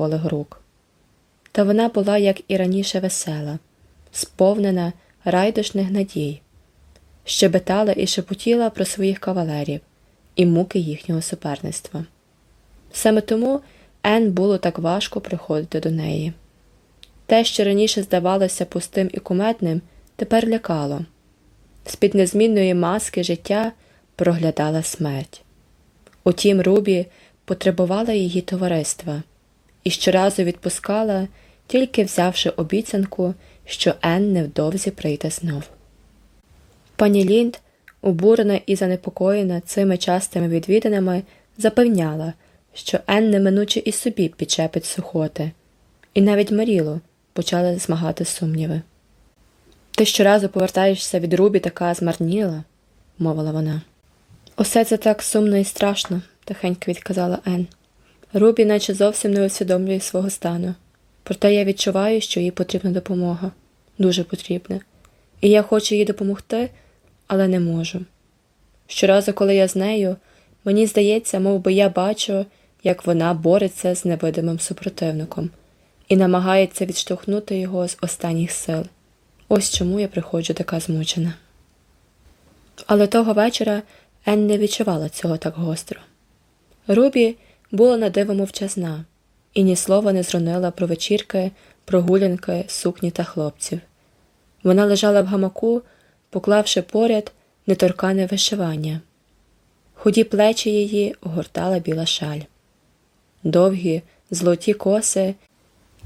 голих рук. Та вона була, як і раніше, весела, сповнена райдушних надій, щебетала і шепотіла про своїх кавалерів і муки їхнього суперництва. Саме тому Ен було так важко приходити до неї. Те, що раніше здавалося пустим і кумедним, тепер лякало. З під незмінної маски життя проглядала смерть. Утім, Рубі потребувала її товариства і щоразу відпускала, тільки взявши обіцянку, що Ен невдовзі прийде знов. Пані Лінд, обурена і занепокоєна цими частими відвідинами, запевняла, що Ен неминуче і собі підчепить сухоти, і навіть Марілу почали змагати сумніви. Ти щоразу повертаєшся від Рубі така змарніла, мовила вона. Усе це так сумно і страшно, тихенько відказала Ен. Рубі, наче зовсім не усвідомлює свого стану. Проте я відчуваю, що їй потрібна допомога, дуже потрібна. І я хочу їй допомогти, але не можу. Щоразу, коли я з нею, мені здається, мов би я бачу, як вона бореться з невидимим супротивником і намагається відштовхнути його з останніх сил. Ось чому я приходжу така змучена. Але того вечора Ен не відчувала цього так гостро. Рубі була на диво мовчазна і ні слова не зронила про вечірки, прогулянки, сукні та хлопців. Вона лежала в гамаку, поклавши поряд неторкане вишивання. Худі плечі її огортала біла шаль. Довгі, золоті коси,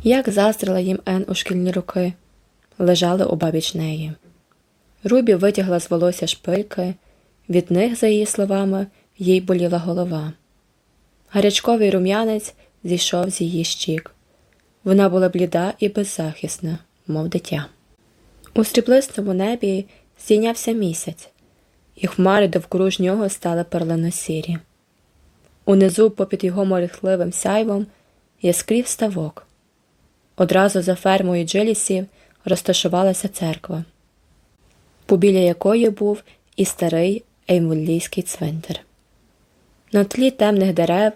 як заздрила їм Ен у шкільні роки, лежали обабіч неї. Рубі витягла з волосся шпильки, від них, за її словами, їй боліла голова. Гарячковий рум'янець зійшов з її щік. Вона була бліда і беззахисна, мов дитя. У сріблистому небі здійнявся місяць, і хмари довкруж нього стали перлино-сірі. Унизу, попід його морихливим сяйвом, яскрів ставок. Одразу за фермою джилісів розташувалася церква, побіля якої був і старий еймволлійський цвинтар. На тлі темних дерев,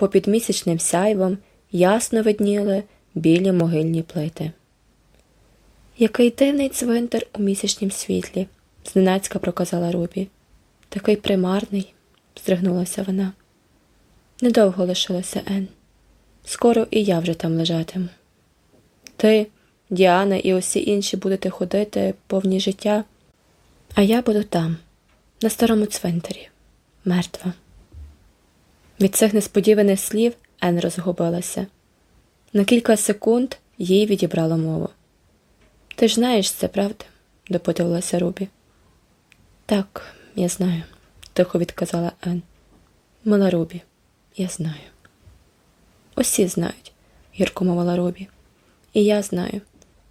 попід місячним сяйвом, ясно видніли білі могильні плити. Який дивний цвинтар у місячнім світлі, зненацька проказала Рубі. Такий примарний, здригнулася вона. Недовго лишилася Ен. Скоро і я вже там лежатиму. Ти, Діана і усі інші будете ходити повні життя, а я буду там, на старому цвинтарі, мертва. Від цих несподіваних слів Ен розгубилася. На кілька секунд їй відібрало мову. Ти ж знаєш це, правда? допитувалася Рубі. Так, я знаю, тихо відказала Ен. Мила Рубі, я знаю. Усі знають, гірко мовила Рубі. І я знаю.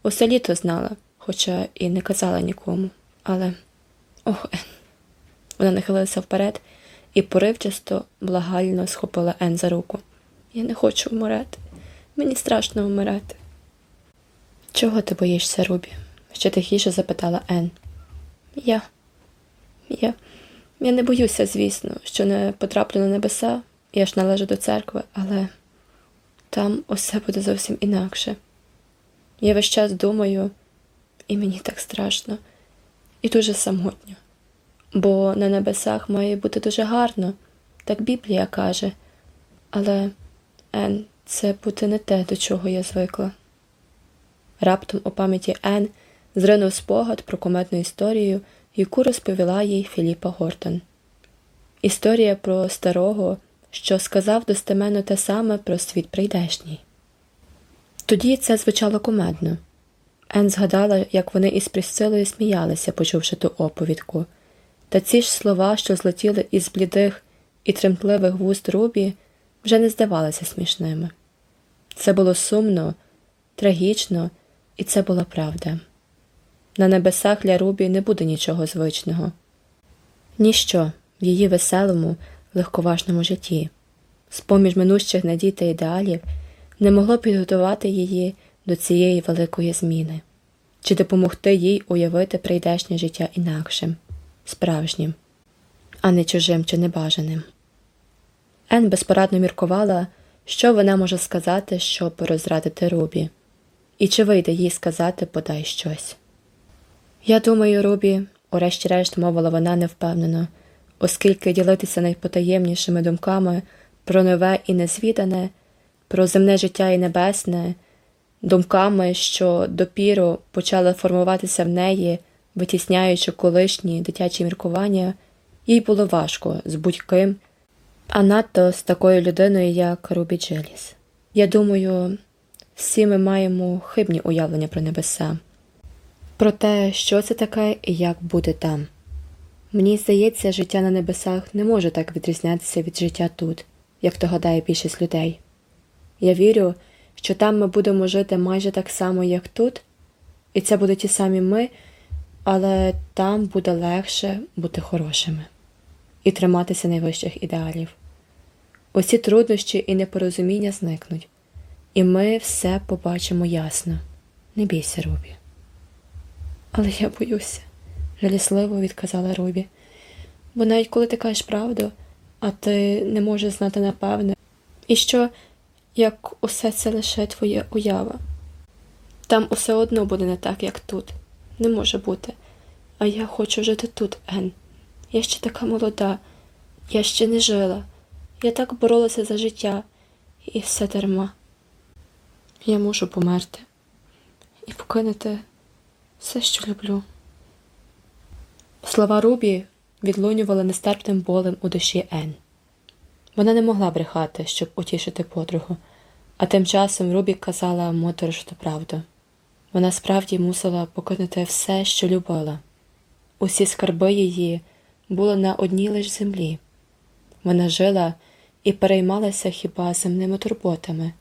Усе літо знала, хоча і не казала нікому. Але. Ох, Ен. Вона нахилилася вперед і поривчасто, благально схопила Ен за руку. Я не хочу вмирати. Мені страшно вмирати. Чого ти боїшся, Рубі? ще тихіше запитала Ен. Я. Я. Я не боюся, звісно, що не потраплю на небеса, я ж належу до церкви, але там усе буде зовсім інакше. Я весь час думаю, і мені так страшно, і дуже самотньо, бо на небесах має бути дуже гарно, так Біблія каже, але, Ен, це буде не те, до чого я звикла. Раптом у пам'яті Ен зринув спогад про кометну історію, яку розповіла їй Філіпа Гортон. Історія про старого, що сказав достеменно те саме про світ прийдешній. Тоді це звучало кумедно. Ен згадала, як вони із Присцилою сміялися, почувши ту оповідку, та ці ж слова, що злетіли із блідих і тремтливих вуст Рубі, вже не здавалися смішними. Це було сумно, трагічно, і це була правда. На небесах для Рубі не буде нічого звичного, ніщо в її веселому, легковажному житті, з поміж минущих надій та ідеалів не могло підготувати її до цієї великої зміни чи допомогти їй уявити прийдешнє життя інакшим, справжнім, а не чужим чи небажаним. Ен безпорадно міркувала, що вона може сказати, щоб розрадити Рубі, і чи вийде їй сказати подай щось. Я думаю, Рубі, урешті-решт мовила вона невпевнено, оскільки ділитися найпотаємнішими думками про нове і незвідане, про земне життя і небесне, думками, що допіру почали формуватися в неї, витісняючи колишні дитячі міркування, їй було важко з будь-ким, а надто з такою людиною, як Рубі Джиліс. Я думаю, всі ми маємо хибні уявлення про небеса, про те, що це таке і як бути там. Мені здається, життя на небесах не може так відрізнятися від життя тут, як то гадає більшість людей. Я вірю, що там ми будемо жити майже так само, як тут, і це будуть ті самі ми, але там буде легше бути хорошими і триматися найвищих ідеалів. Усі труднощі і непорозуміння зникнуть, і ми все побачимо ясно. Не бійся, Рубі. Але я боюся, жалісливо відказала Рубі. Бо навіть коли ти кажеш правду, а ти не можеш знати напевне, і що, як усе це лише твоя уява. Там усе одно буде не так, як тут. Не може бути. А я хочу жити тут, Ен. Я ще така молода, я ще не жила. Я так боролася за життя, і все дарма. Я мушу померти і покинути все, що люблю. Слова Рубі відлунювали нестерпним болем у душі Ен. Вона не могла брехати, щоб утішити подругу, а тим часом Рубі казала моторошну правду. Вона справді мусила покинути все, що любила. Усі скарби її були на одній лиш землі. Вона жила і переймалася хіба земними турботами,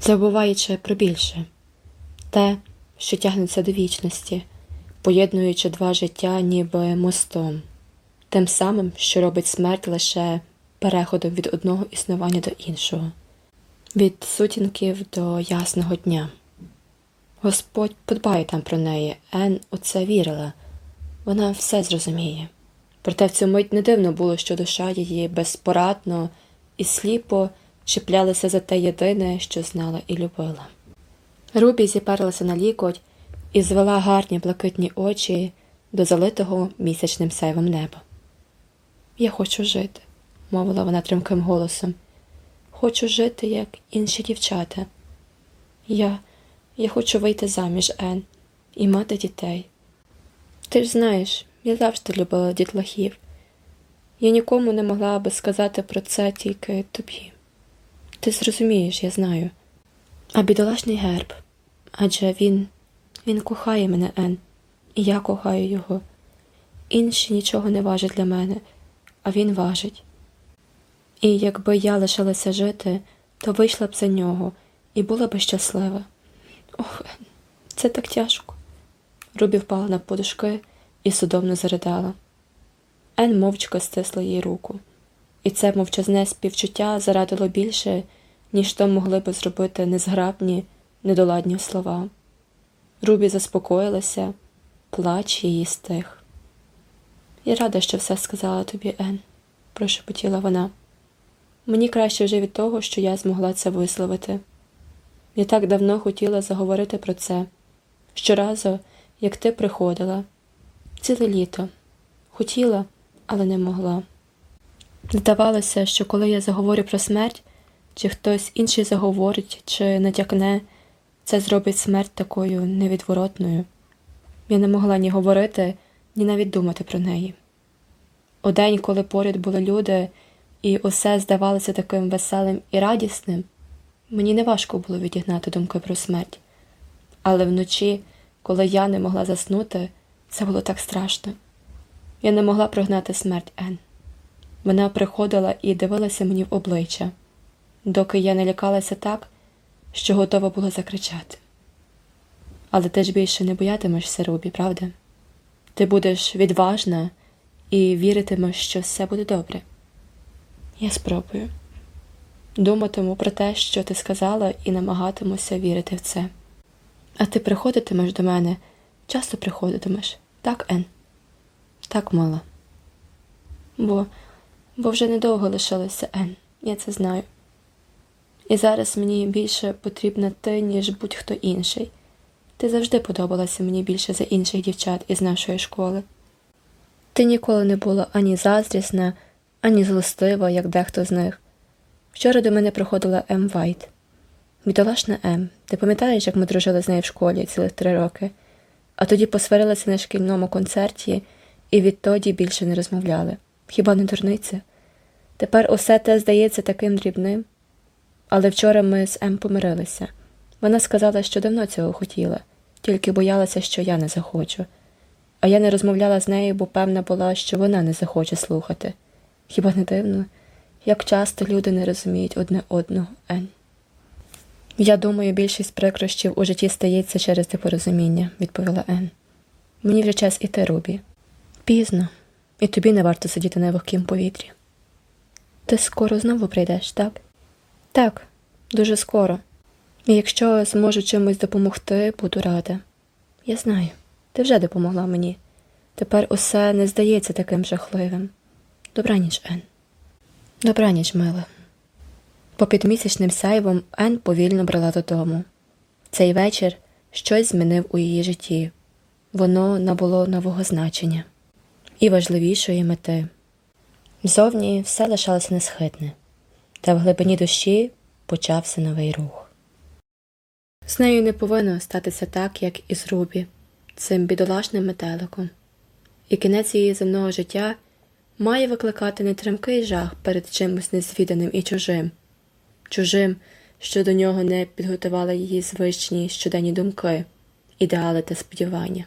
забуваючи про більше те, що тягнеться до вічності, поєднуючи два життя ніби мостом, тим самим, що робить смерть лише переходом від одного існування до іншого, від сутінків до ясного дня. Господь подбає там про неї, Ен у це вірила, вона все зрозуміє. Проте в цю мить не дивно було, що душа її безпорадно і сліпо чіплялася за те єдине, що знала і любила. Рубі зіперлася на лікоть і звела гарні блакитні очі до залитого місячним сяйвом неба. Я хочу жити, мовила вона тримким голосом. Хочу жити, як інші дівчата. Я я хочу вийти заміж, Ен, і мати дітей. Ти ж знаєш, я завжди любила дітлахів. Я нікому не могла би сказати про це тільки тобі. Ти зрозумієш, я знаю. А бідолашний герб. Адже він він кохає мене, Ен, і я кохаю його. Інші нічого не важать для мене, а він важить. І якби я лишилася жити, то вийшла б за нього і була б щаслива. Ох, це так тяжко. Рубі впала на подушки і судомно заридала. Ен мовчки стисла їй руку, і це мовчазне співчуття зарадило більше, ніж то могли би зробити незграбні, недоладні слова. Рубі заспокоїлася, плач її стих. Я рада, що все сказала тобі, Ен, прошепотіла вона. Мені краще вже від того, що я змогла це висловити. Я так давно хотіла заговорити про це щоразу, як ти приходила, ціле літо. Хотіла, але не могла. Здавалося, що коли я заговорю про смерть, чи хтось інший заговорить, чи натякне, це зробить смерть такою невідворотною. Я не могла ні говорити, ні навіть думати про неї. У день, коли поряд були люди, і усе здавалося таким веселим і радісним, мені неважко було відігнати думки про смерть. Але вночі, коли я не могла заснути, це було так страшно. Я не могла прогнати смерть Ен. Вона приходила і дивилася мені в обличчя, доки я не лякалася так, що готова була закричати. Але ти ж більше не боятимешся, Рубі, правда? Ти будеш відважна і віритимеш, що все буде добре. Я спробую. Думатиму про те, що ти сказала, і намагатимуся вірити в це. А ти приходитимеш до мене, часто приходитимеш, так, Ен? Так, мала. Бо бо вже недовго лишилося Ен, я це знаю. І зараз мені більше потрібна ти, ніж будь-хто інший. Ти завжди подобалася мені більше за інших дівчат із нашої школи. Ти ніколи не була ані заздрісна, ані злостива, як дехто з них. Вчора до мене приходила Ем Вайт. Бідолашна Ем, ти пам'ятаєш, як ми дружили з нею в школі цілих три роки, а тоді посварилися на шкільному концерті і відтоді більше не розмовляли. Хіба не дурниця? Тепер усе те здається таким дрібним. Але вчора ми з Ем помирилися. Вона сказала, що давно цього хотіла, тільки боялася, що я не захочу. А я не розмовляла з нею, бо певна була, що вона не захоче слухати. Хіба не дивно, як часто люди не розуміють одне одного, Ен? Я думаю, більшість прикрощів у житті стається через непорозуміння, відповіла Ен. Мені вже час іти, Рубі. Пізно, і тобі не варто сидіти на вогкім повітрі. Ти скоро знову прийдеш, так? Так, дуже скоро. І якщо зможу чимось допомогти, буду рада. Я знаю, ти вже допомогла мені. Тепер усе не здається таким жахливим. Добраніч, Ен. Добраніч, мила. Попід місячним сяйвом Ен повільно брала додому. Цей вечір щось змінив у її житті. Воно набуло нового значення і важливішої мети. Зовні все лишалося несхитне, та в глибині душі почався новий рух. З нею не повинно статися так, як і з Рубі, цим бідолашним метеликом, і кінець її земного життя має викликати не тремкий жах перед чимось незвіданим і чужим, чужим, що до нього не підготували її звичні щоденні думки, ідеали та сподівання.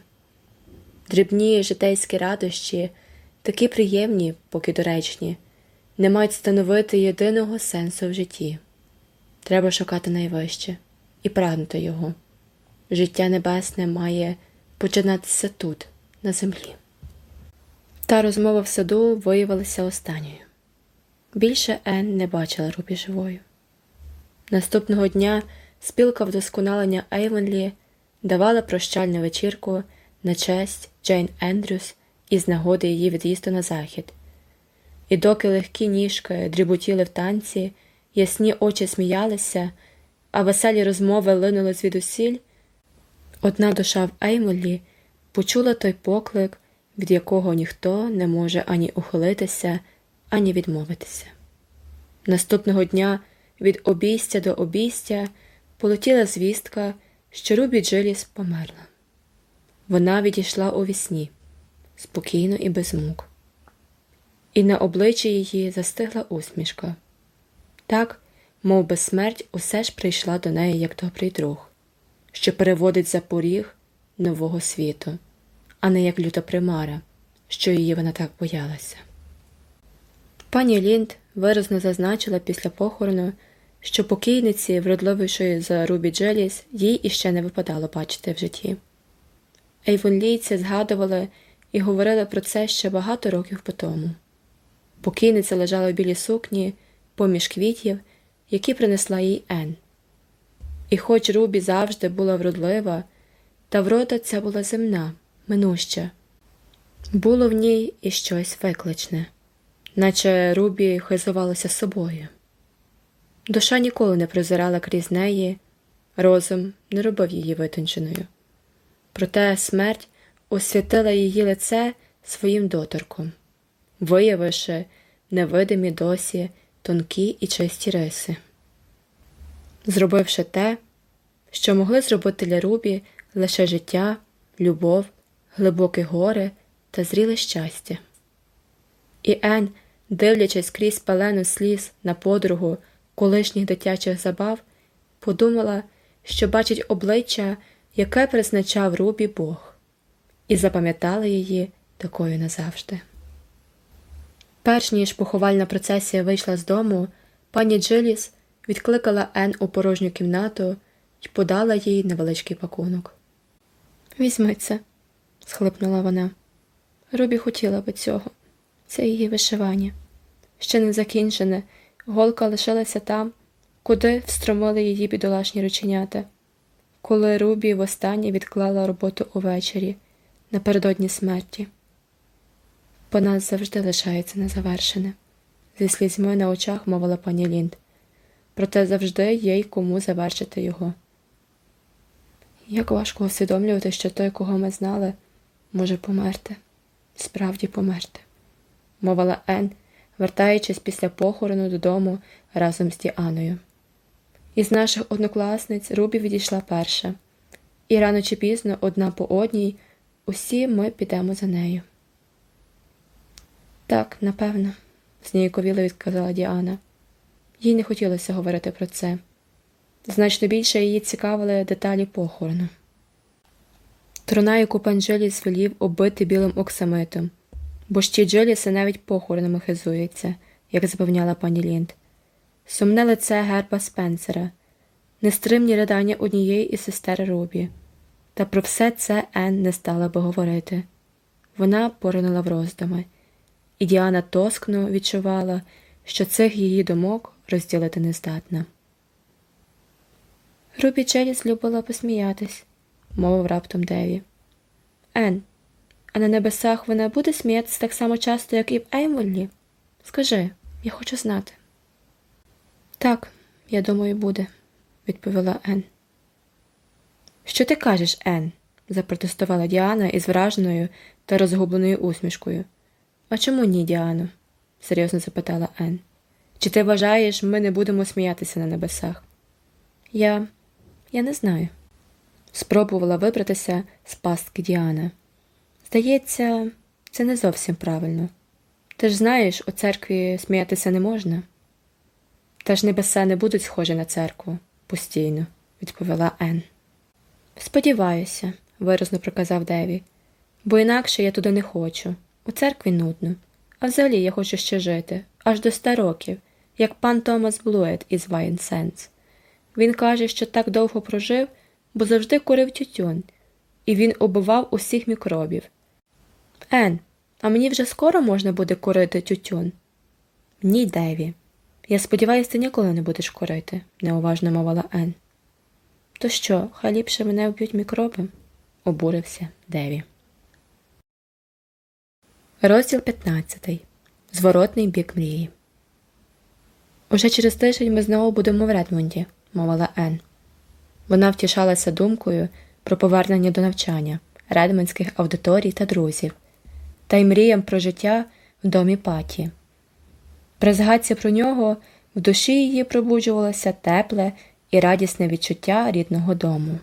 Дрібні житейські радощі, такі приємні, поки доречні, не мають становити єдиного сенсу в житті. Треба шукати найвище і прагнути його. Життя небесне має починатися тут, на землі. Та розмова в саду виявилася останньою. Більше Ен не бачила Рубі живою. Наступного дня спілка вдосконалення Ейвенлі давала прощальну вечірку на честь Джейн Ендрюс із нагоди її від'їзду на захід. І доки легкі ніжки дріботіли в танці, ясні очі сміялися, а веселі розмови линули звідусіль, одна душа в Еймолі почула той поклик, від якого ніхто не може ані ухилитися, ані відмовитися. Наступного дня від обійстя до обійстя полетіла звістка, що Рубі Джиліс померла. Вона відійшла у вісні, спокійно і без мук, і на обличчі її застигла усмішка. Так, мов би смерть усе ж прийшла до неї як добрий друг, що переводить за поріг нового світу, а не як люта примара, що її вона так боялася. Пані Лінд виразно зазначила після похорону, що покійниці, вродливішої за Рубі Джеліс, їй іще не випадало бачити в житті. Ейвонлійці згадували і говорили про це ще багато років по тому. Покійниця лежала в білій сукні, поміж квітів, які принесла їй Ен. І хоч Рубі завжди була вродлива, та врода ця була земна, минуща. Було в ній і щось викличне, наче Рубі хизувалася собою. Душа ніколи не прозирала крізь неї, розум не робив її витонченою. Проте смерть освятила її лице своїм доторком, виявивши невидимі досі тонкі і чисті риси, зробивши те, що могли зробити для Рубі лише життя, любов, глибоке горе та зріле щастя. І Ен, дивлячись крізь палену сліз на подругу колишніх дитячих забав, подумала, що бачить обличчя, яке призначав Рубі Бог, і запам'ятала її такою назавжди. Перш ніж поховальна процесія вийшла з дому, пані Джиліс відкликала Ен у порожню кімнату і подала їй невеличкий пакунок. Візьми це, схлипнула вона. Рубі хотіла би цього. Це її вишивання. Ще не закінчене, голка лишилася там, куди встромили її бідолашні рученята. Коли Рубі востаннє відклала роботу увечері напередодні смерті бо нас завжди лишається незавершене, зі слізьми на очах мовила пані Лінд. проте завжди є й кому завершити його. Як важко усвідомлювати, що той, кого ми знали, може померти, справді померти, мовила Ен, вертаючись після похорону додому разом з Діаною. Із наших однокласниць Рубі відійшла перша, і рано чи пізно, одна по одній, усі ми підемо за нею. Так, напевно, зніяковіло відказала Діана. Їй не хотілося говорити про це. Значно більше її цікавили деталі похорону. Труна, яку пан Джиліс звелів оббити білим оксамитом, бо ще Джиліса навіть похоронами хизується, як запевняла пані Лінд. Сумне лице герба Спенсера, нестримні ридання однієї із сестер Рубі. Та про все це Ен не стала би говорити. Вона поринула в роздуми, і Діана тоскно відчувала, що цих її думок розділити не здатна. Рубі Челіс любила посміятись, мовив раптом Деві. Ен, а на небесах вона буде сміятися так само часто, як і в Еймволлі? Скажи, я хочу знати. Так, я думаю, буде, відповіла Ен. Що ти кажеш, Ен? запротестувала Діана із враженою та розгубленою усмішкою. А чому ні, Діано? серйозно запитала Ен. Чи ти вважаєш, ми не будемо сміятися на небесах? Я. я не знаю. Спробувала вибратися з пастки Діана. Здається, це не зовсім правильно. Ти ж знаєш, у церкві сміятися не можна. Та ж небеса не будуть схожі на церкву постійно, відповіла Ен. Сподіваюся, виразно проказав Деві, бо інакше я туди не хочу. У церкві нудно. А взагалі я хочу ще жити, аж до ста років, як пан Томас Блует із Вайтсенс. Він каже, що так довго прожив, бо завжди курив тютюн, і він убивав усіх мікробів. Ен, а мені вже скоро можна буде курити тютюн? Ні, Деві. Я сподіваюся, ти ніколи не будеш курити, неуважно мовила Ен. То що, хай ліпше мене вб'ють мікроби? обурився Деві. Розділ 15. Зворотний бік мрії. Уже через тиждень ми знову будемо в Редмонді, мовила Ен. Вона втішалася думкою про повернення до навчання, редмонських аудиторій та друзів, та й мріям про життя в домі паті. При згадці про нього в душі її пробуджувалося тепле і радісне відчуття рідного дому,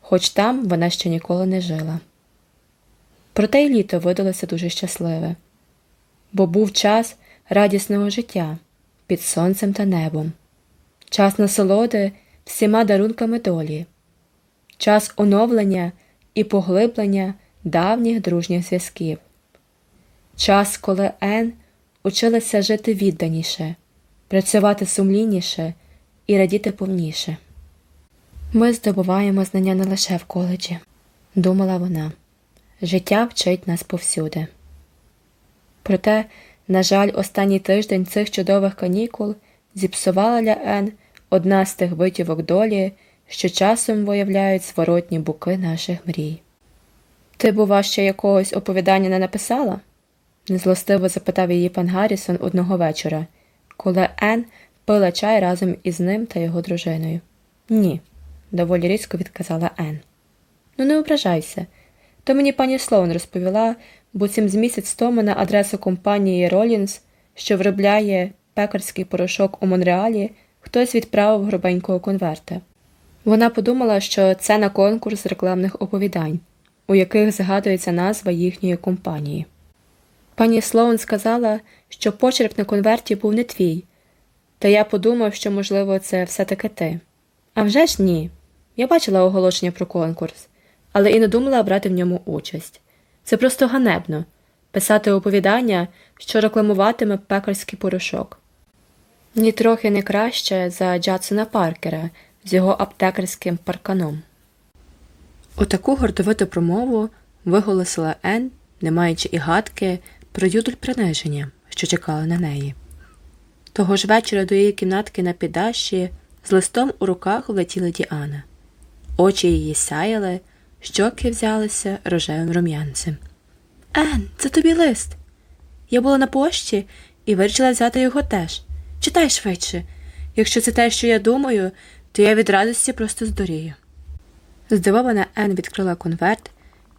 хоч там вона ще ніколи не жила. Проте й літо видалося дуже щасливе, бо був час радісного життя під сонцем та небом, час насолоди всіма дарунками долі, час оновлення і поглиблення давніх дружніх зв'язків, час, коли Ен училася жити відданіше, працювати сумлінніше і радіти повніше. Ми здобуваємо знання не лише в коледжі, думала вона. Життя вчить нас повсюди. Проте, на жаль, останній тиждень цих чудових канікул зіпсувала для Ен одна з тих витівок долі, що часом виявляють зворотні буки наших мрій. Ти, бува, ще якогось оповідання не написала? незлостиво запитав її пан Гаррісон одного вечора, коли Ен пила чай разом із ним та його дружиною. Ні, доволі різко відказала Ен. Ну, не ображайся. То мені пані Слоун розповіла, бо цим з місяць тому на адресу компанії Ролінс, що виробляє пекарський порошок у Монреалі, хтось відправив грубенького конверта. Вона подумала, що це на конкурс рекламних оповідань, у яких згадується назва їхньої компанії. Пані Слоун сказала, що почерк на конверті був не твій, та я подумав, що, можливо, це все таки ти. А вже ж ні. Я бачила оголошення про конкурс але і не думала брати в ньому участь. Це просто ганебно писати оповідання, що рекламуватиме пекарський порошок. Ні трохи не краще за Джадсона Паркера з його аптекарським парканом. Отаку гордовиту промову виголосила Ен, не маючи і гадки про юдуль приниження, що чекала на неї. Того ж вечора до її кімнатки на піддащі з листом у руках влетіла Діана. Очі її сяяли, щоки взялися рожевим рум'янцем. Ен, це тобі лист. Я була на пошті і вирішила взяти його теж. Читай швидше. Якщо це те, що я думаю, то я від радості просто здурію. Здивована Ен відкрила конверт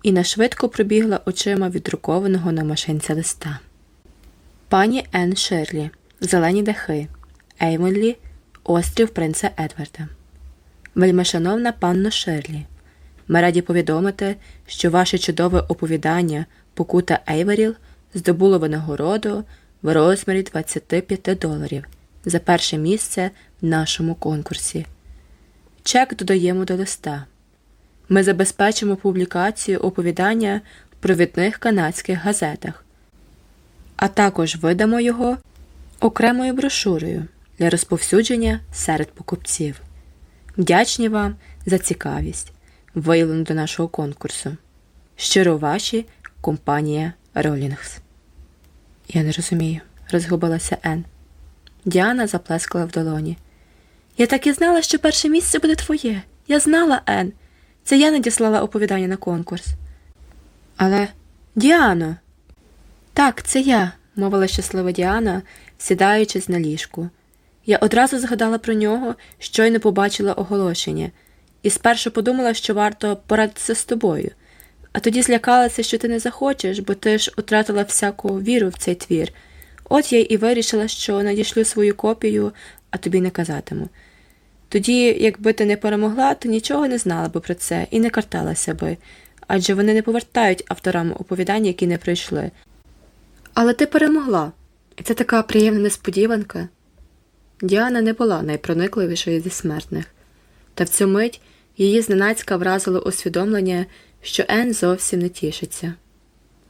і нашвидко пробігла очима віддрукованого на машинці листа. Пані Ен Ширлі, Зелені дахи, Ейвонлі, Острів Принца Едварда. Вельмишановна панно Ширлі, ми раді повідомити, що ваше чудове оповідання Покута Ейверіл здобуло винагороду в розмірі 25 доларів за перше місце в нашому конкурсі. Чек додаємо до листа. Ми забезпечимо публікацію оповідання в провідних канадських газетах, а також видамо його окремою брошурою для розповсюдження серед покупців. Вдячні вам за цікавість, виявлену до нашого конкурсу. Щиро ваші компанія Ролінгс. Я не розумію, розгубилася Ен. Діана заплескала в долоні. Я так і знала, що перше місце буде твоє. Я знала, Ен. Це я надіслала оповідання на конкурс. Але Діано. Так, це я, мовила щаслива Діана, сідаючись на ліжку. Я одразу згадала про нього, щойно побачила оголошення, і спершу подумала, що варто порадитися з тобою, а тоді злякалася, що ти не захочеш, бо ти ж втратила всяку віру в цей твір. От я і вирішила, що надішлю свою копію, а тобі не казатиму. Тоді, якби ти не перемогла, то нічого не знала би про це і не карталася би, адже вони не повертають авторам оповідань, які не прийшли. Але ти перемогла, і це така приємна несподіванка. Діана не була найпроникливішою зі смертних, та в цю мить її зненацька вразило усвідомлення, що Ен зовсім не тішиться.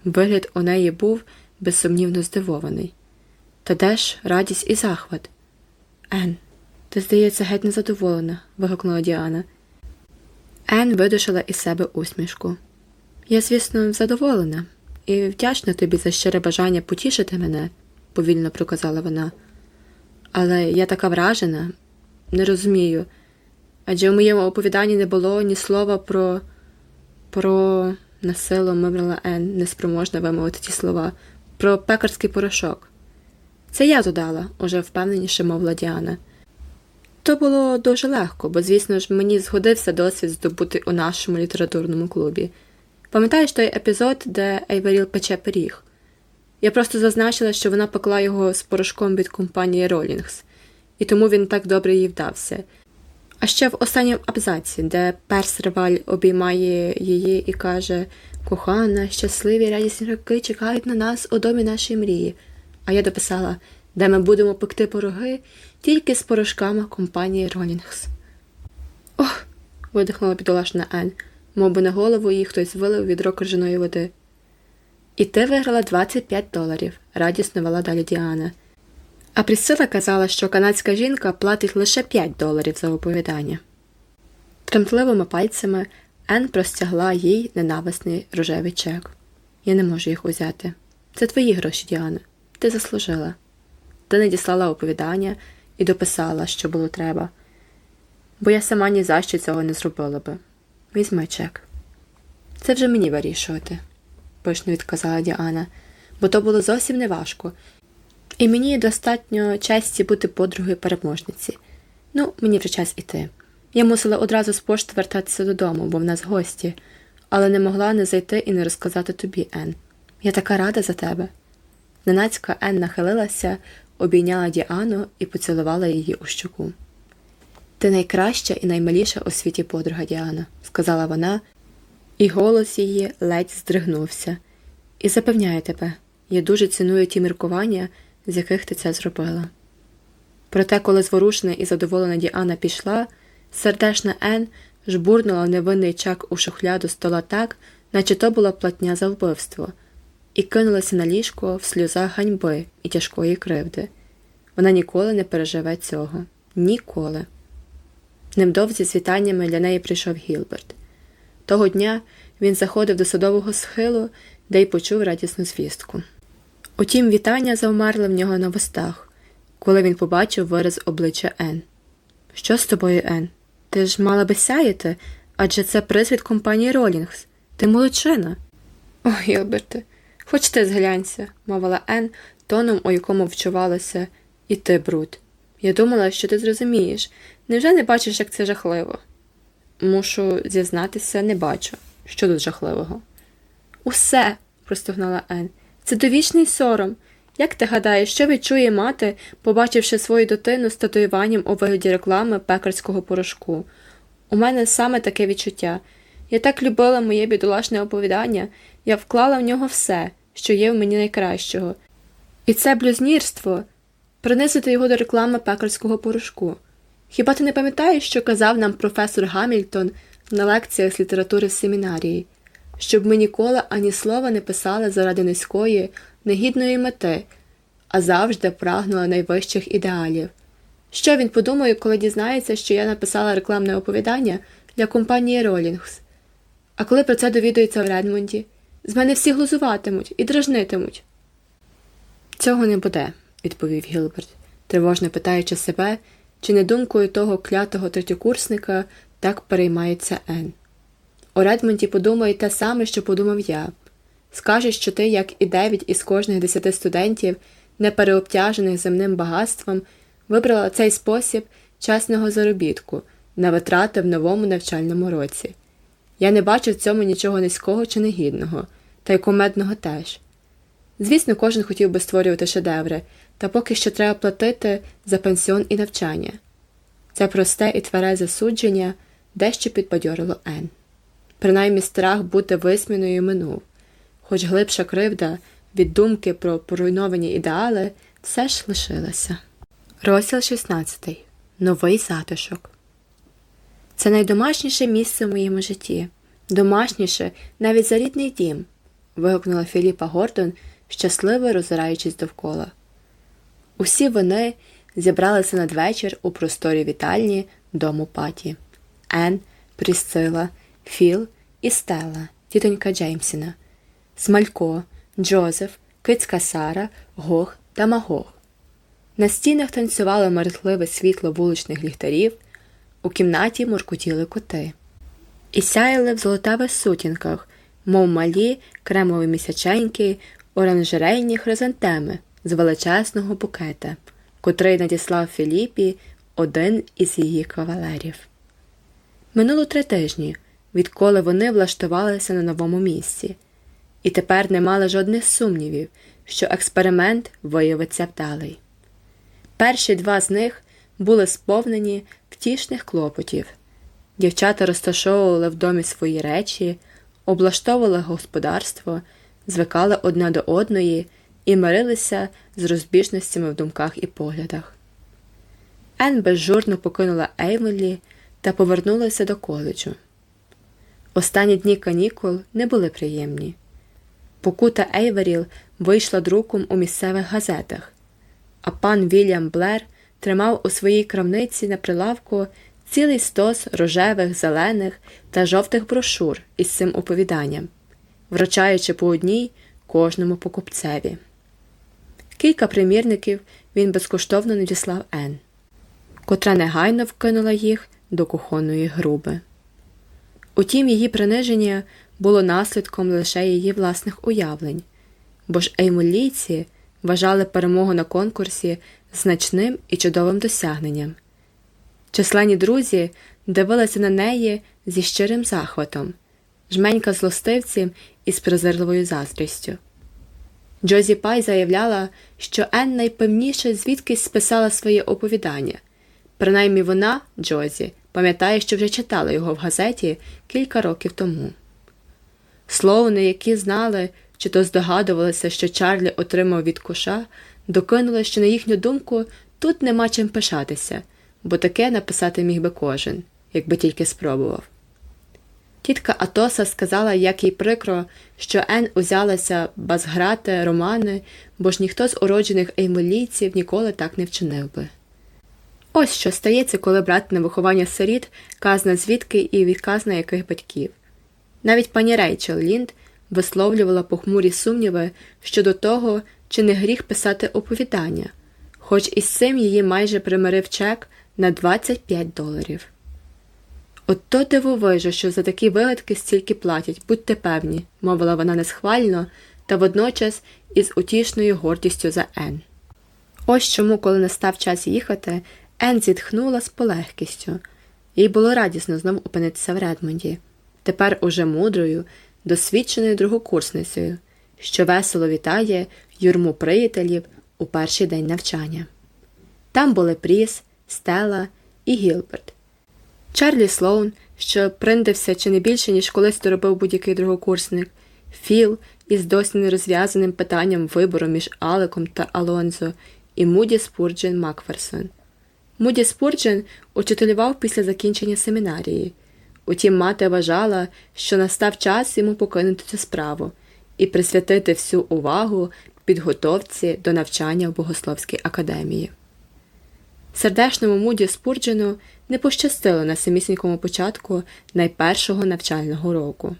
Вигляд у неї був безсумнівно здивований. Та де ж радість і захват? Ен, ти, здається, геть незадоволена, вигукнула Діана. Ен видушила із себе усмішку. Я, звісно, задоволена і вдячна тобі за щире бажання потішити мене, повільно проказала вона. Але я така вражена, не розумію. Адже у моєму оповіданні не було ні слова про. Про. насилу мимрила Ен, неспроможна вимовити ті слова, про пекарський порошок. Це я додала, уже впевненіше мовила Діана. То було дуже легко, бо, звісно ж, мені згодився досвід, здобутий у нашому літературному клубі. Пам'ятаєш той епізод, де Ейверіл пече пиріг? Я просто зазначила, що вона пекла його з порошком від компанії Ролінгс, і тому він так добре їй вдався. А ще в останньому абзаці, де перс Реваль обіймає її і каже Кохана, щасливі радісні роки чекають на нас у домі нашої мрії. А я дописала, де ми будемо пекти пороги тільки з порошками компанії Ролінгс. Ох. видихнула бідолашна Ен, мов би на голову їй хтось вилив відро крижаної води. І ти виграла 25 доларів, радісно вела далі Діана. А Прісила казала, що канадська жінка платить лише 5 доларів за оповідання. Тремтливими пальцями Ен простягла їй ненависний рожевий чек. Я не можу їх узяти. Це твої гроші, Діана. Ти заслужила. Ти надіслала оповідання і дописала, що було треба, бо я сама ні за що цього не зробила би. Візьми чек. Це вже мені вирішувати пишно відказала Діана, бо то було зовсім неважко, і мені достатньо честі бути подругою переможниці. Ну, мені вже час іти. Я мусила одразу з пошти вертатися додому, бо в нас гості, але не могла не зайти і не розказати тобі, Ен. Я така рада за тебе. Ненацька Ен нахилилася, обійняла Діану і поцілувала її у щоку. Ти найкраща і наймиліша у світі подруга Діана, сказала вона, і голос її ледь здригнувся. І запевняю тебе, я дуже ціную ті міркування, з яких ти це зробила. Проте, коли зворушена і задоволена Діана пішла, сердешна Ен жбурнула невинний чак у шухляду стола так, наче то була платня за вбивство, і кинулася на ліжко в сльозах ганьби і тяжкої кривди. Вона ніколи не переживе цього. Ніколи. Невдовзі з вітаннями для неї прийшов Гілберт. Того дня він заходив до садового схилу, де й почув радісну звістку. Утім, вітання завмерли в нього на вустах, коли він побачив вираз обличчя Ен. Що з тобою, Ен? Ти ж мала би сяяти, адже це приз від компанії Ролінгс. Ти молодчина. О, Гілберте, хоч ти зглянься, мовила Ен, тоном, у якому вчувалося, і ти, бруд. Я думала, що ти зрозумієш. Невже не бачиш, як це жахливо? Мушу зізнатися, не бачу. Що тут жахливого? Усе, простогнала Ен. Це довічний сором. Як ти гадаєш, що відчує мати, побачивши свою дитину з татуюванням у вигляді реклами пекарського порошку? У мене саме таке відчуття. Я так любила моє бідолашне оповідання, я вклала в нього все, що є в мені найкращого. І це блюзнірство принизити його до реклами пекарського порошку. Хіба ти не пам'ятаєш, що казав нам професор Гамільтон на лекціях з літератури в семінарії, щоб ми ніколи ані слова не писали заради низької, негідної мети, а завжди прагнули найвищих ідеалів? Що він подумає, коли дізнається, що я написала рекламне оповідання для компанії Ролінгс? А коли про це довідується в Редмонді, з мене всі глузуватимуть і дражнитимуть. Цього не буде, відповів Гілберт, тривожно питаючи себе, чи не думкою того клятого третьокурсника так переймається Ен. У Редмонді подумає те саме, що подумав я. Скаже, що ти, як і дев'ять із кожних десяти студентів, не переобтяжених земним багатством, вибрала цей спосіб чесного заробітку на витрати в новому навчальному році. Я не бачу в цьому нічого низького чи негідного, та й кумедного теж. Звісно, кожен хотів би створювати шедеври, та поки що треба платити за пенсіон і навчання. Це просте і тверезе судження дещо підбадьорило Ен. Принаймні страх бути висміною минув, хоч глибша кривда від думки про поруйновані ідеали все ж лишилася. Розділ 16. Новий затишок. Це найдомашніше місце в моєму житті, домашніше навіть за рідний дім. вигукнула Філіпа Гордон, щасливо роззираючись довкола. Усі вони зібралися надвечір у просторі вітальні дому паті Ен, Прісцила, Філ і Стелла, тітонька Джеймсіна, Смалько, Джозеф, Кицька Сара, Гог та Магог. На стінах танцювало мерехливе світло вуличних ліхтарів, у кімнаті муркотіли коти, і сяяли в золотавих сутінках, мов малі кремові місяченьки, оранжерейні хризантеми з величезного букета, котрий надіслав Філіпі один із її кавалерів. Минуло три тижні, відколи вони влаштувалися на новому місці, і тепер не мали жодних сумнівів, що експеримент виявиться вдалий. Перші два з них були сповнені втішних клопотів. Дівчата розташовували в домі свої речі, облаштовували господарство, звикали одна до одної і мирилися з розбіжностями в думках і поглядах. Ен безжурно покинула Еймелі та повернулася до коледжу. Останні дні канікул не були приємні. Покута Ейверіл вийшла друком у місцевих газетах, а пан Вільям Блер тримав у своїй крамниці на прилавку цілий стос рожевих, зелених та жовтих брошур із цим оповіданням, вручаючи по одній кожному покупцеві. Кілька примірників він безкоштовно надіслав Ен, котра негайно вкинула їх до кухонної груби. Утім, її приниження було наслідком лише її власних уявлень, бо ж еймолійці вважали перемогу на конкурсі значним і чудовим досягненням. Численні друзі дивилися на неї зі щирим захватом, жменька злостивців із презирливою заздрістю. Джозі Пай заявляла, що Ен найпевніше звідкись списала своє оповідання. Принаймні вона, Джозі, пам'ятає, що вже читала його в газеті кілька років тому. Словни, які знали, чи то здогадувалися, що Чарлі отримав від коша, докинули, що, на їхню думку, тут нема чим пишатися, бо таке написати міг би кожен, якби тільки спробував. Тітка Атоса сказала, як їй прикро, що Ен узялася базграти романи, бо ж ніхто з уроджених еймолійців ніколи так не вчинив би. Ось що стається, коли брати на виховання сиріт казна звідки і відказна яких батьків. Навіть пані Рейчел Лінд висловлювала похмурі сумніви щодо того, чи не гріх писати оповідання, хоч із цим її майже примирив чек на 25 доларів. От то дивовижу, що за такі вигадки стільки платять, будьте певні, мовила вона несхвально та водночас із утішною гордістю за Ен. Ось чому, коли настав час їхати, Ен зітхнула з полегкістю. Їй було радісно знову опинитися в Редмонді, тепер уже мудрою, досвідченою другокурсницею, що весело вітає юрму приятелів у перший день навчання. Там були Пріс, Стела і Гілберт. Чарлі Слоун, що приндився чи не більше, ніж колись то будь-який другокурсник, Філ із досі нерозв'язаним питанням вибору між Алеком та Алонзо, і Муді Спурджен Макферсон. Муді Спурджен учителював після закінчення семінарії. Утім, мати вважала, що настав час йому покинути цю справу і присвятити всю увагу підготовці до навчання в Богословській академії. Сердешному Муді Спурджену не пощастило на самісінькому початку найпершого навчального року.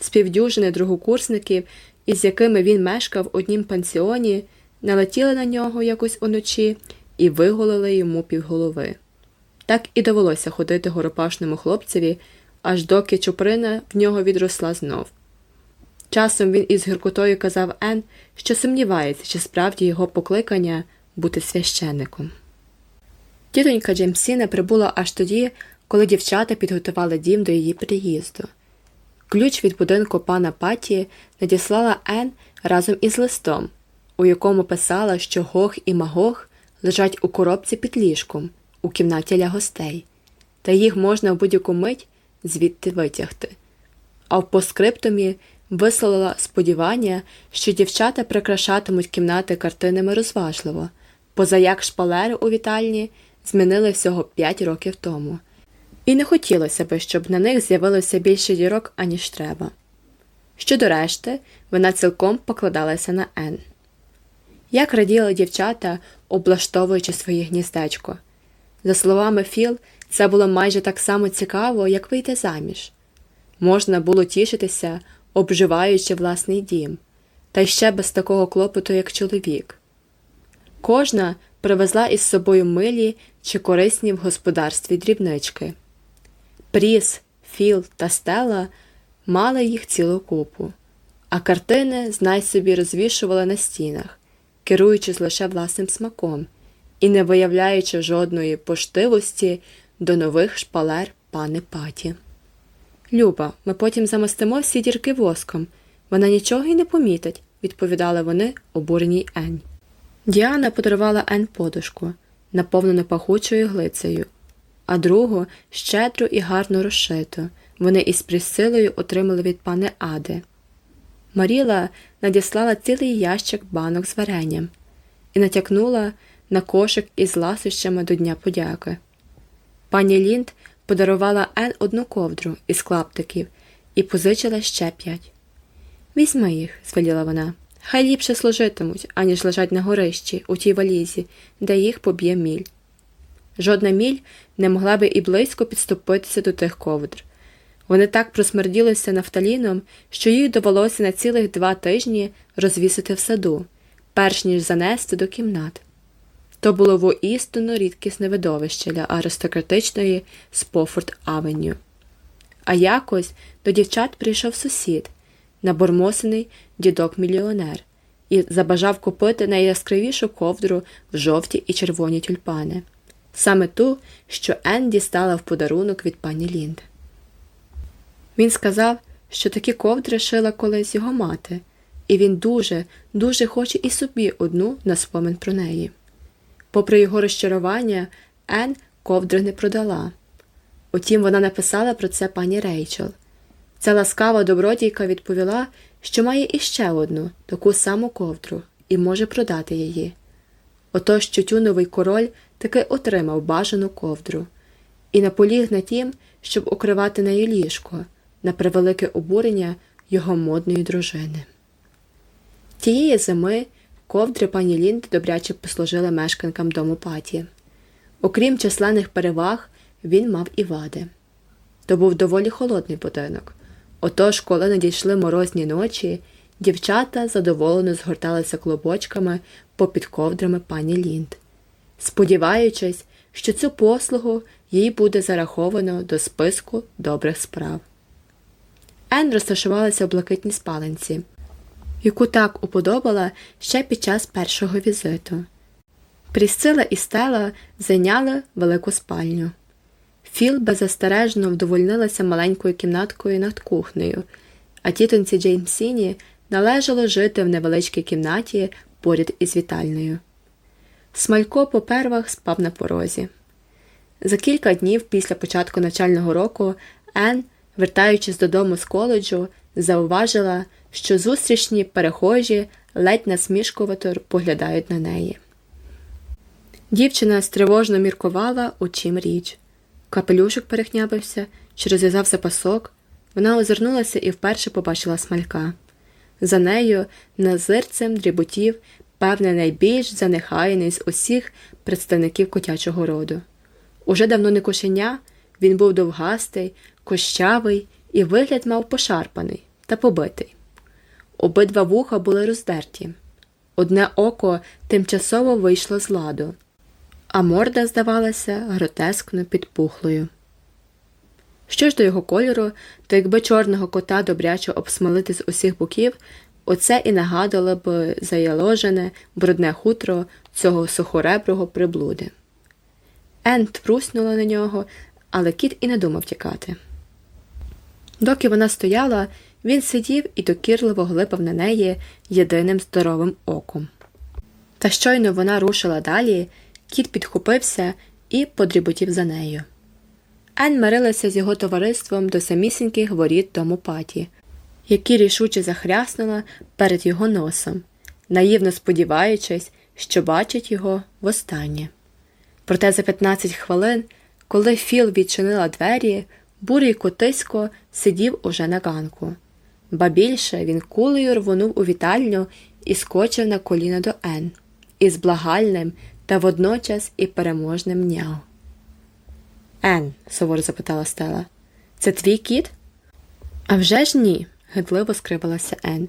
Співдюжини другокурсників, із якими він мешкав в однім пансіоні, налетіли на нього якось уночі і виголили йому півголови. Так і довелося ходити горопашному хлопцеві, аж доки чуприна в нього відросла знов. Часом він із гіркотою казав Ен, що сумнівається, чи справді його покликання бути священником. Тітонька Джемсіна прибула аж тоді, коли дівчата підготували дім до її приїзду. Ключ від будинку пана Паті надіслала Ен разом із листом, у якому писала, що Гог і Магог лежать у коробці під ліжком у кімнаті для гостей, та їх можна в будь-яку мить звідти витягти. А в поскриптумі висловила сподівання, що дівчата прикрашатимуть кімнати картинами розважливо, позаяк шпалери у вітальні змінили всього п'ять років тому, і не хотілося би, щоб на них з'явилося більше дірок, аніж треба. Щодо решти, вона цілком покладалася на Ен. Як раділи дівчата, облаштовуючи своє гніздечко. За словами Філ, це було майже так само цікаво, як вийти заміж. Можна було тішитися, обживаючи власний дім, та ще без такого клопоту, як чоловік. Кожна привезла із собою милі чи корисні в господарстві дрібнички. Пріс, Філ та Стела мали їх цілу купу, а картини знай собі розвішували на стінах, керуючись лише власним смаком і не виявляючи жодної поштивості до нових шпалер пани паті. Люба, ми потім замостимо всі дірки воском. Вона нічого й не помітить, відповідали вони обуреній Ень. Діана подарувала Ен подушку, наповнену пахучою глицею, а другу щедру і гарно розшиту. Вони із присилою отримали від пани Ади. Маріла надіслала цілий ящик банок з варенням і натякнула на кошик із ласощами до Дня подяки. Пані Лінд подарувала Ен одну ковдру із клаптиків і позичила ще п'ять. Візьми їх, звеліла вона. Хай ліпше служитимуть, аніж лежать на горищі у тій валізі, де їх поб'є міль. Жодна міль не могла би і близько підступитися до тих ковдр. Вони так просмерділися нафталіном, що їй довелося на цілих два тижні розвісити в саду, перш ніж занести до кімнат. То було воістину рідкісне видовище для аристократичної Спофорд Авеню. А якось до дівчат прийшов сусід, набормосений дідок мільйонер, і забажав купити найяскравішу ковдру в жовті і червоні тюльпани, саме ту, що Ен дістала в подарунок від пані Лінд. Він сказав, що такі ковдри шила колись його мати, і він дуже, дуже хоче і собі одну на спомин про неї. Попри його розчарування, Ен ковдри не продала. Утім, вона написала про це пані Рейчел. Ця ласкава добродійка відповіла, що має іще одну таку саму ковдру і може продати її. Отож тютюновий король таки отримав бажану ковдру і наполіг на тім, щоб укривати нею ліжко на превелике обурення його модної дружини. Тієї зими ковдри пані Лінд добряче послужили мешканкам дому паті. Окрім численних переваг, він мав і вади. То був доволі холодний будинок. Отож, коли надійшли морозні ночі, дівчата задоволено згорталися клобочками попід ковдрами пані Лінд, сподіваючись, що цю послугу їй буде зараховано до списку добрих справ. Ен розташувалася в блакитній спаленці, яку так уподобала ще під час першого візиту. Прісцила і стела зайняли велику спальню. Філ беззастережно вдовольнилася маленькою кімнаткою над кухнею, а тітонці Джеймсіні належало жити в невеличкій кімнаті поряд із вітальною. Смалько по первах спав на порозі. За кілька днів після початку навчального року Ен, вертаючись додому з коледжу, зауважила, що зустрічні перехожі ледь насмішкувато поглядають на неї. Дівчина стривожно міркувала, у чим річ. Капелюшок перехнябився, чи розв'язався пасок. Вона озирнулася і вперше побачила смалька. За нею назирцем дріботів, певне, найбільш занехаяний з усіх представників котячого роду. Уже давно не кошеня, він був довгастий, кощавий і вигляд мав пошарпаний та побитий. Обидва вуха були роздерті. Одне око тимчасово вийшло з ладу, а морда здавалася гротескно підпухлою. Що ж до його кольору, то якби чорного кота добряче обсмалити з усіх боків, оце і нагадало б заяложене, брудне хутро цього сухореброго приблуди. Ент пруснула на нього, але кіт і не думав тікати. Доки вона стояла, він сидів і докірливо глипав на неї єдиним здоровим оком. Та щойно вона рушила далі, кіт підхопився і подріботів за нею. Ен мирилася з його товариством до самісіньких воріт дому паті, які рішуче захряснула перед його носом, наївно сподіваючись, що бачить його востаннє. Проте за 15 хвилин, коли Філ відчинила двері, бурий котисько сидів уже на ганку. Ба більше він кулею рвонув у вітальню і скочив на коліна до Ен із благальним та водночас і переможним няв. Ен, суворо запитала Стела, це твій кіт? «А вже ж ні, гидливо скривилася Ен.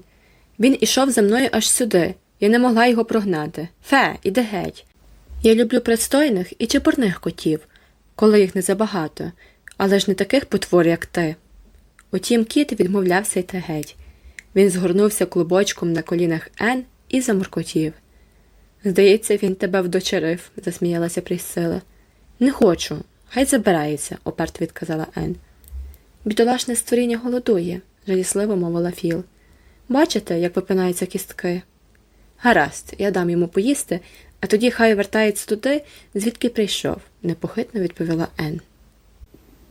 Він ішов за мною аж сюди. Я не могла його прогнати. Фе, іди геть. Я люблю пристойних і чепурних котів, коли їх не забагато, але ж не таких потвор, як ти. Утім, кіт відмовлявся йти геть. Він згорнувся клубочком на колінах Ен і замуркотів. Здається, він тебе вдочерив, засміялася Присила. Не хочу, хай забирається, оперт відказала Ен. Бідолашне створіння голодує, жалісливо мовила Філ. Бачите, як випинаються кістки? Гаразд, я дам йому поїсти, а тоді хай вертається туди, звідки прийшов, непохитно відповіла Ен.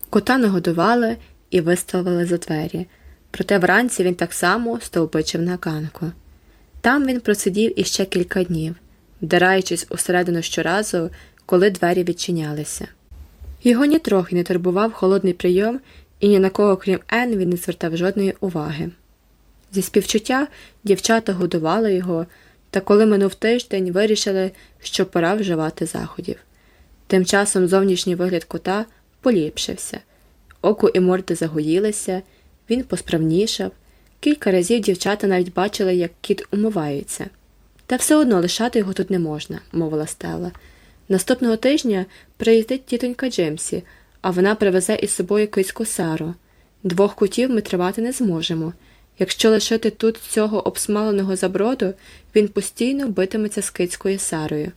Кота нагодували і виставили за двері, проте вранці він так само стовпичив на ганку. Там він просидів іще кілька днів, вдираючись усередину щоразу, коли двері відчинялися. Його нітрохи не турбував холодний прийом, і ні на кого, крім Ен, він не звертав жодної уваги. Зі співчуття дівчата годували його, та коли минув тиждень, вирішили, що пора вживати заходів. Тим часом зовнішній вигляд кота поліпшився, око і морди загоїлися, він посправнішав. Кілька разів дівчата навіть бачили, як кіт умивається. Та все одно лишати його тут не можна, мовила Стелла. Наступного тижня приїздить тітонька Джемсі, а вона привезе із собою киську Сару. Двох котів ми тривати не зможемо. Якщо лишити тут цього обсмаленого заброду, він постійно битиметься з кицькою Сарою.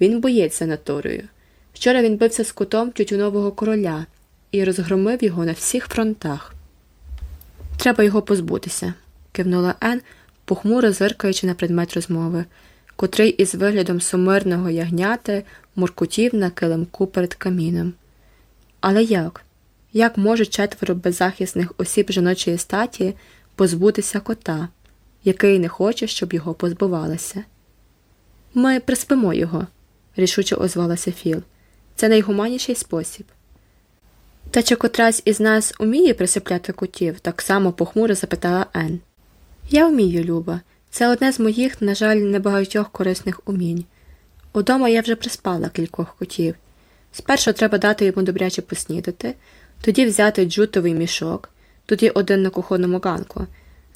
Він боється натурою. Вчора він бився з котом тютюнового короля і розгромив його на всіх фронтах. Треба його позбутися, кивнула Ен, похмуро зиркаючи на предмет розмови, котрий із виглядом сумирного ягняти муркутів на килимку перед каміном. Але як? Як можуть четверо беззахисних осіб жіночої статі позбутися кота, який не хоче, щоб його позбувалися? Ми приспимо його, рішуче озвалася Філ. Це найгуманніший спосіб. Та чи котрась із нас уміє присипляти котів? так само похмуро запитала Ен. Я вмію, Люба. Це одне з моїх, на жаль, небагатьох корисних умінь. Удома я вже приспала кількох котів. Спершу треба дати йому добряче поснідати, тоді взяти джутовий мішок, тоді один на кухонному ганку,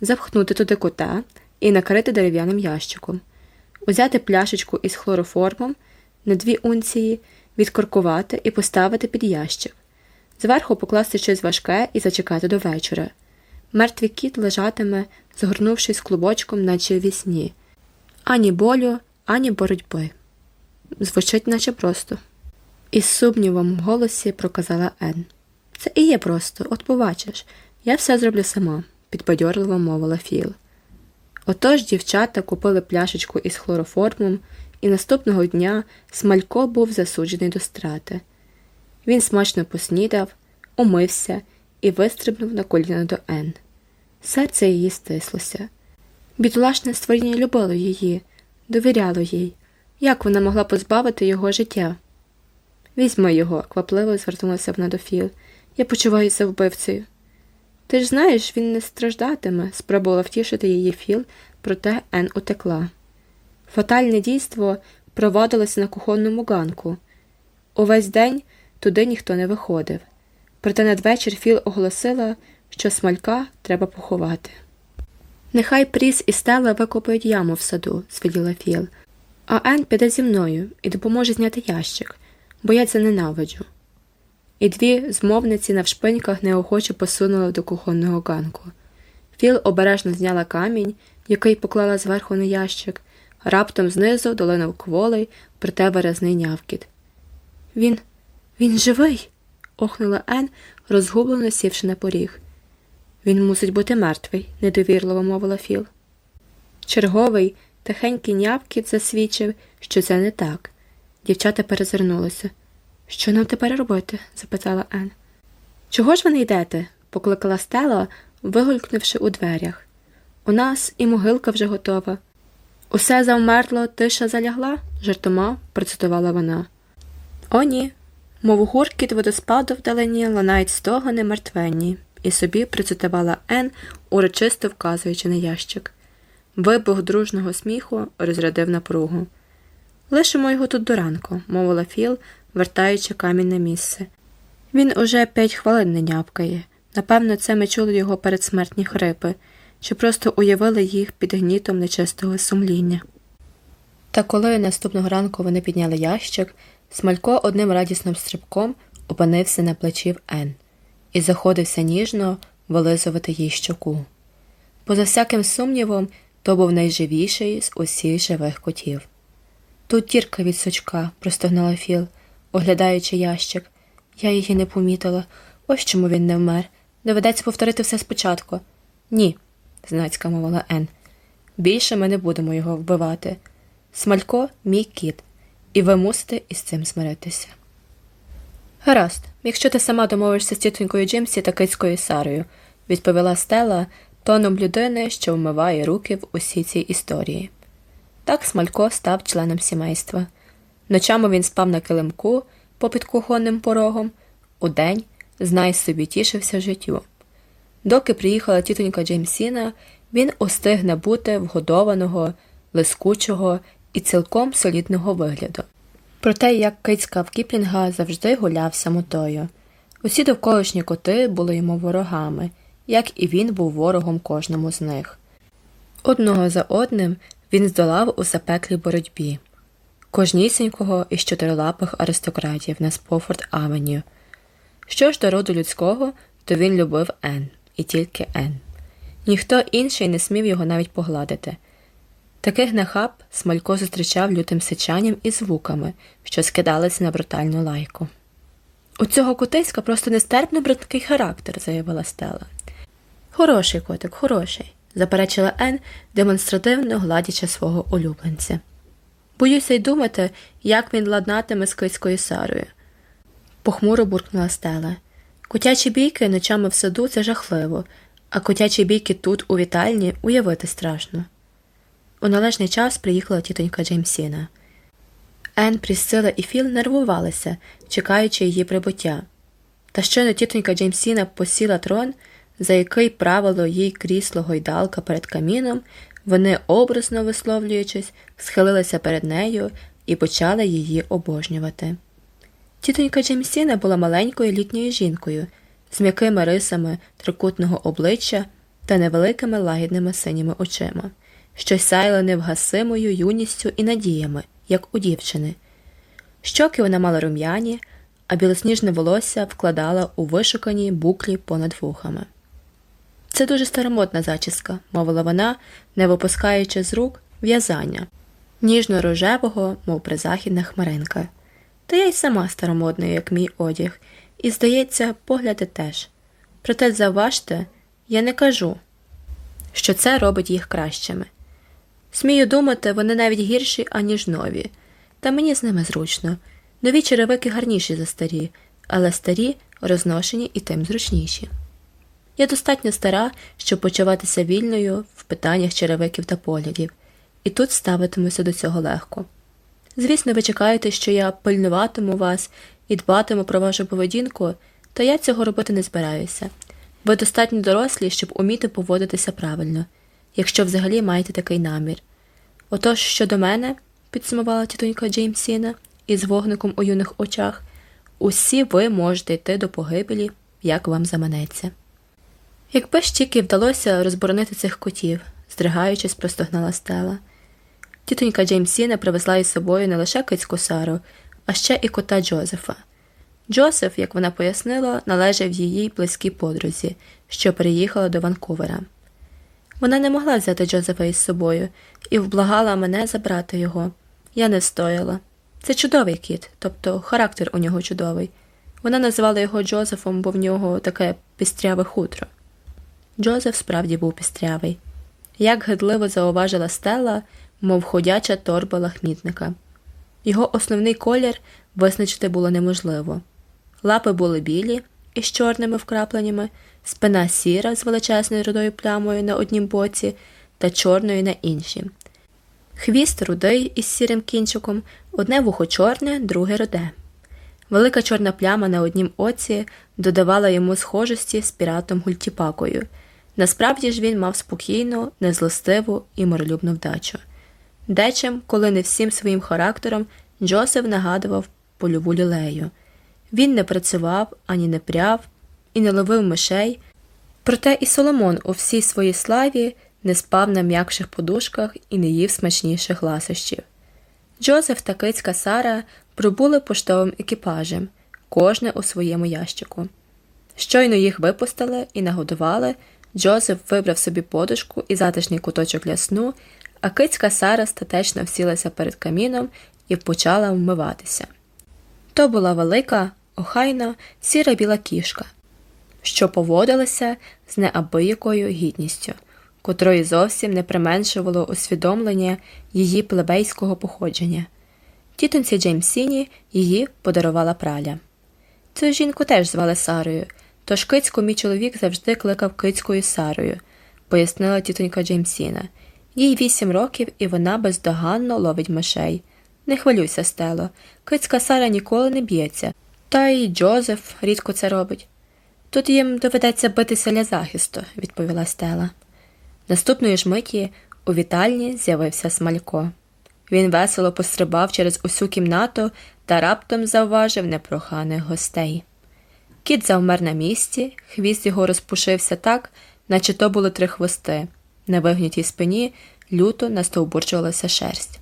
запхнути туди кота і накрити дерев'яним ящиком, узяти пляшечку із хлороформом на дві унції, відкоркувати і поставити під ящик, зверху покласти щось важке і зачекати до вечора. Мертвий кіт лежатиме, згорнувшись клубочком, наче в вісні. ані болю, ані боротьби. Звучить наче просто. Із сумнівом в голосі проказала Ен. Це і є просто, от побачиш. Я все зроблю сама, підбадьорливо мовила Філ. Отож дівчата купили пляшечку із хлороформом, і наступного дня Смалько був засуджений до страти. Він смачно поснідав, умився і вистрибнув на коліна до Ен. Серце її стислося. Бідолашне створіння любило її, довіряло їй. Як вона могла позбавити його життя? Візьми його, квапливо звернулася вона до Філ. Я почуваюся вбивцею. Ти ж знаєш, він не страждатиме, спробувала втішити її Філ, проте Ен утекла. Фатальне дійство проводилося на кухонному ганку. Увесь день туди ніхто не виходив. Проте надвечір Філ оголосила, що смалька треба поховати. Нехай Пріс і Стелла викопають яму в саду, звеліла Філ, а Ен піде зі мною і допоможе зняти ящик, бо я це ненавиджу. І дві змовниці навшпиньках неохоче посунули до кухонного ганку. Філ обережно зняла камінь, який поклала зверху на ящик, раптом знизу долинув кволий, проте виразний нявкіт. Він, він живий. охнула Ен, розгублено сівши на поріг. Він мусить бути мертвий, недовірливо мовила Філ. Черговий, тихенький нявкіт засвідчив, що це не так. Дівчата перезирнулися. Що нам тепер робити? запитала Ен. Чого ж ви не йдете? покликала Стела, вигулькнувши у дверях. У нас і могилка вже готова. Усе завмерло, тиша залягла, жартома процитувала вона. О, ні. Мов гуркіт водоспаду вдалині лунають стогони мертвенні, і собі процитувала Ен, урочисто вказуючи на ящик. Вибух дружного сміху розрядив напругу. Лишимо його тут до ранку, мовила Філ, вертаючи камінь на місце. Він уже п'ять хвилин не няпкає. Напевно, це ми чули його передсмертні хрипи, чи просто уявили їх під гнітом нечистого сумління. Та коли наступного ранку вони підняли ящик, Смалько одним радісним стрибком опинився на плечі в Ен і заходився ніжно вилизувати їй щоку. Поза всяким сумнівом, то був найживіший з усіх живих котів. Тут тірка від сучка, простогнала Філ, оглядаючи ящик. Я її не помітила. Ось чому він не вмер. Доведеться повторити все спочатку. Ні, знацька мовила Ен. Більше ми не будемо його вбивати. Смалько мій кіт, і ви мусите із цим змиритися. Гаразд, якщо ти сама домовишся з тітонькою Джимсі та кицькою Сарою, відповіла Стела тоном людини, що вмиває руки в усій цій історії. Так Смалько став членом сімейства. Ночами він спав на килимку попід кухонним порогом, удень знай собі тішився життю. Доки приїхала тітонька Джеймсіна, він устиг набути вгодованого, лискучого і цілком солідного вигляду. Проте, як кицька в Кіплінга завжди гуляв самотою. Усі довколишні коти були йому ворогами, як і він був ворогом кожному з них. Одного за одним він здолав у запеклій боротьбі кожнісінького із чотирилапих аристократів на Спофорд Авеню. Що ж до роду людського, то він любив Ен, і тільки Ен. Ніхто інший не смів його навіть погладити. Таких нахаб Смалько зустрічав лютим сичанням і звуками, що скидалися на брутальну лайку. У цього котиська просто нестерпно бридкий характер, заявила Стела. Хороший котик, хороший, заперечила Ен, демонстративно гладячи свого улюбленця. Боюся й думати, як він ладнатиме з кицькою Сарою. Похмуро буркнула Стела. Котячі бійки ночами в саду це жахливо, а котячі бійки тут, у вітальні, уявити страшно. У належний час приїхала тітонька Джеймсіна. Ен, Прісцила і Філ нервувалися, чекаючи її прибуття. Та щойно тітонька Джеймсіна посіла трон, за який правило їй крісло гойдалка перед каміном, вони, образно висловлюючись, схилилися перед нею і почали її обожнювати. Тітонька Джеймсіна була маленькою літньою жінкою з м'якими рисами трикутного обличчя та невеликими лагідними синіми очима що сяяли невгасимою юністю і надіями, як у дівчини. Щоки вона мала рум'яні, а білосніжне волосся вкладала у вишукані буклі понад вухами. Це дуже старомодна зачіска, мовила вона, не випускаючи з рук в'язання, ніжно-рожевого, мов призахідна хмаринка. Та я й сама старомодна, як мій одяг, і, здається, погляди теж. Проте заважте, я не кажу, що це робить їх кращими. Смію думати, вони навіть гірші, аніж нові, та мені з ними зручно. Нові черевики гарніші за старі, але старі розношені і тим зручніші. Я достатньо стара, щоб почуватися вільною в питаннях черевиків та поглядів, і тут ставитимуся до цього легко. Звісно, ви чекаєте, що я пильнуватиму вас і дбатиму про вашу поведінку, та я цього робити не збираюся. Ви достатньо дорослі, щоб уміти поводитися правильно, якщо взагалі маєте такий намір. Отож, щодо мене, підсумувала тітонька Джеймсіна із вогником у юних очах, усі ви можете йти до погибелі, як вам заманеться. Якби ж тільки вдалося розборонити цих котів, здригаючись, простогнала стела. Тітонька Джеймсіна привезла із собою не лише кицьку Сару, а ще і кота Джозефа. Джозеф, як вона пояснила, належав її близькій подрузі, що переїхала до Ванкувера. Вона не могла взяти Джозефа із собою і вблагала мене забрати його. Я не стояла. Це чудовий кіт, тобто характер у нього чудовий. Вона називала його Джозефом, бо в нього таке пістряве хутро. Джозеф справді був пістрявий. Як гидливо зауважила Стелла, мов ходяча торба лахмітника. Його основний колір визначити було неможливо. Лапи були білі із чорними вкрапленнями, спина сіра з величезною рудою плямою на однім боці та чорною на іншій. Хвіст рудий із сірим кінчиком, одне вухо чорне, друге руде. Велика чорна пляма на однім оці додавала йому схожості з піратом гультіпакою. Насправді ж він мав спокійну, незлостиву і миролюбну вдачу. Дечим, коли не всім своїм характером, Джосеф нагадував польову лілею. Він не працював ані не пряв і не ловив мишей, проте і Соломон у всій своїй славі не спав на м'якших подушках і не їв смачніших ласощів. Джозеф та кицька Сара пробули поштовим екіпажем, кожне у своєму ящику. Щойно їх випустили і нагодували, Джозеф вибрав собі подушку і затишний куточок для сну, а кицька Сара статечно всілася перед каміном і почала вмиватися. То була велика, охайна, сіра біла кішка, що поводилася з неабиякою гідністю, котрої зовсім не применшувало усвідомлення її плебейського походження. Тітонці Джеймсіні її подарувала праля. Цю жінку теж звали Сарою, тож кицьку мій чоловік завжди кликав кицькою Сарою, пояснила тітонька Джеймсіна. Їй вісім років, і вона бездоганно ловить мишей. Не хвилюйся, Стело, кицька Сара ніколи не б'ється, та й Джозеф рідко це робить. Тут їм доведеться битися для захисту, відповіла Стела. Наступної ж миті у вітальні з'явився Смалько. Він весело пострибав через усю кімнату та раптом завважив непроханих гостей. Кіт завмер на місці, хвіст його розпушився так, наче то були три хвости. На вигнутій спині люто настовбурчувалася шерсть.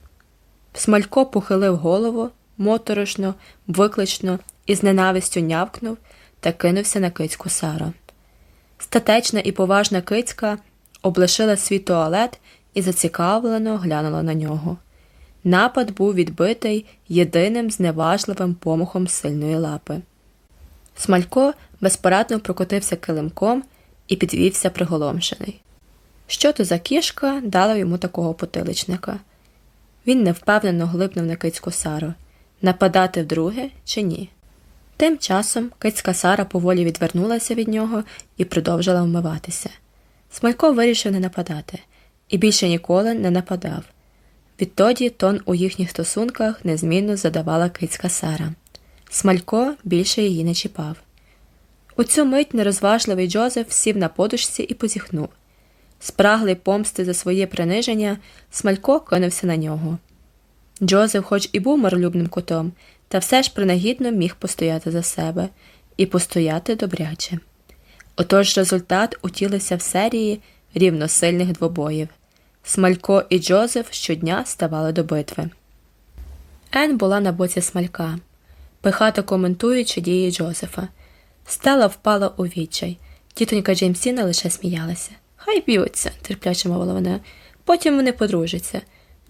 Смалько похилив голову, моторошно, виклично і з ненавистю нявкнув та кинувся на кицьку Сару. Статечна і поважна кицька облишила свій туалет і зацікавлено глянула на нього. Напад був відбитий єдиним зневажливим помахом сильної лапи. Смалько безпорадно прокотився килимком і підвівся приголомшений. Що то за кішка дала йому такого потиличника? Він невпевнено глибнув на кицьку Сару нападати вдруге чи ні. Тим часом кицька Сара поволі відвернулася від нього і продовжила вмиватися. Смалько вирішив не нападати і більше ніколи не нападав. Відтоді тон у їхніх стосунках незмінно задавала кицька Сара. Смалько більше її не чіпав. У цю мить нерозважливий Джозеф сів на подушці і позіхнув. Спраглий помсти за своє приниження, Смалько кинувся на нього. Джозеф, хоч і був миролюбним котом, та все ж принагідно міг постояти за себе і постояти добряче. Отож результат утілився в серії рівносильних двобоїв. Смалько і Джозеф щодня ставали до битви. Ен була на боці смалька, пихато коментуючи дії Джозефа. Стела впала у відчай. Тітонька Джеймсіна лише сміялася. Хай б'ються, терпляче мовила вона. Потім вони подружаться.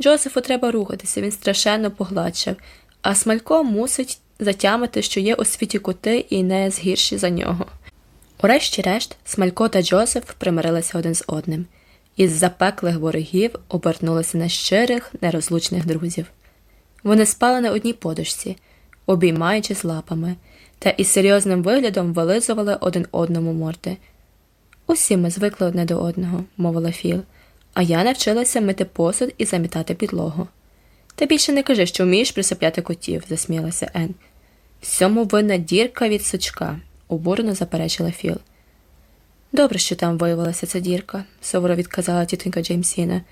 Джозефу треба рухатися, він страшенно погладшав, а Смалько мусить затямити, що є у світі кути і не згірші за нього. Урешті-решт, Смалько та Джозеф примирилися один з одним, і з запеклих ворогів обернулися на щирих, нерозлучних друзів. Вони спали на одній подушці, обіймаючись лапами, та із серйозним виглядом вилизували один одному морди. Усі ми звикли одне до одного, мовила Філ, а я навчилася мити посуд і замітати підлогу. Та більше не кажи, що вмієш присипляти котів, засміялася Ен. Всьому винна дірка від сучка, обурено заперечила Філ. Добре, що там виявилася ця дірка, суворо відказала тітонька Джеймсіна.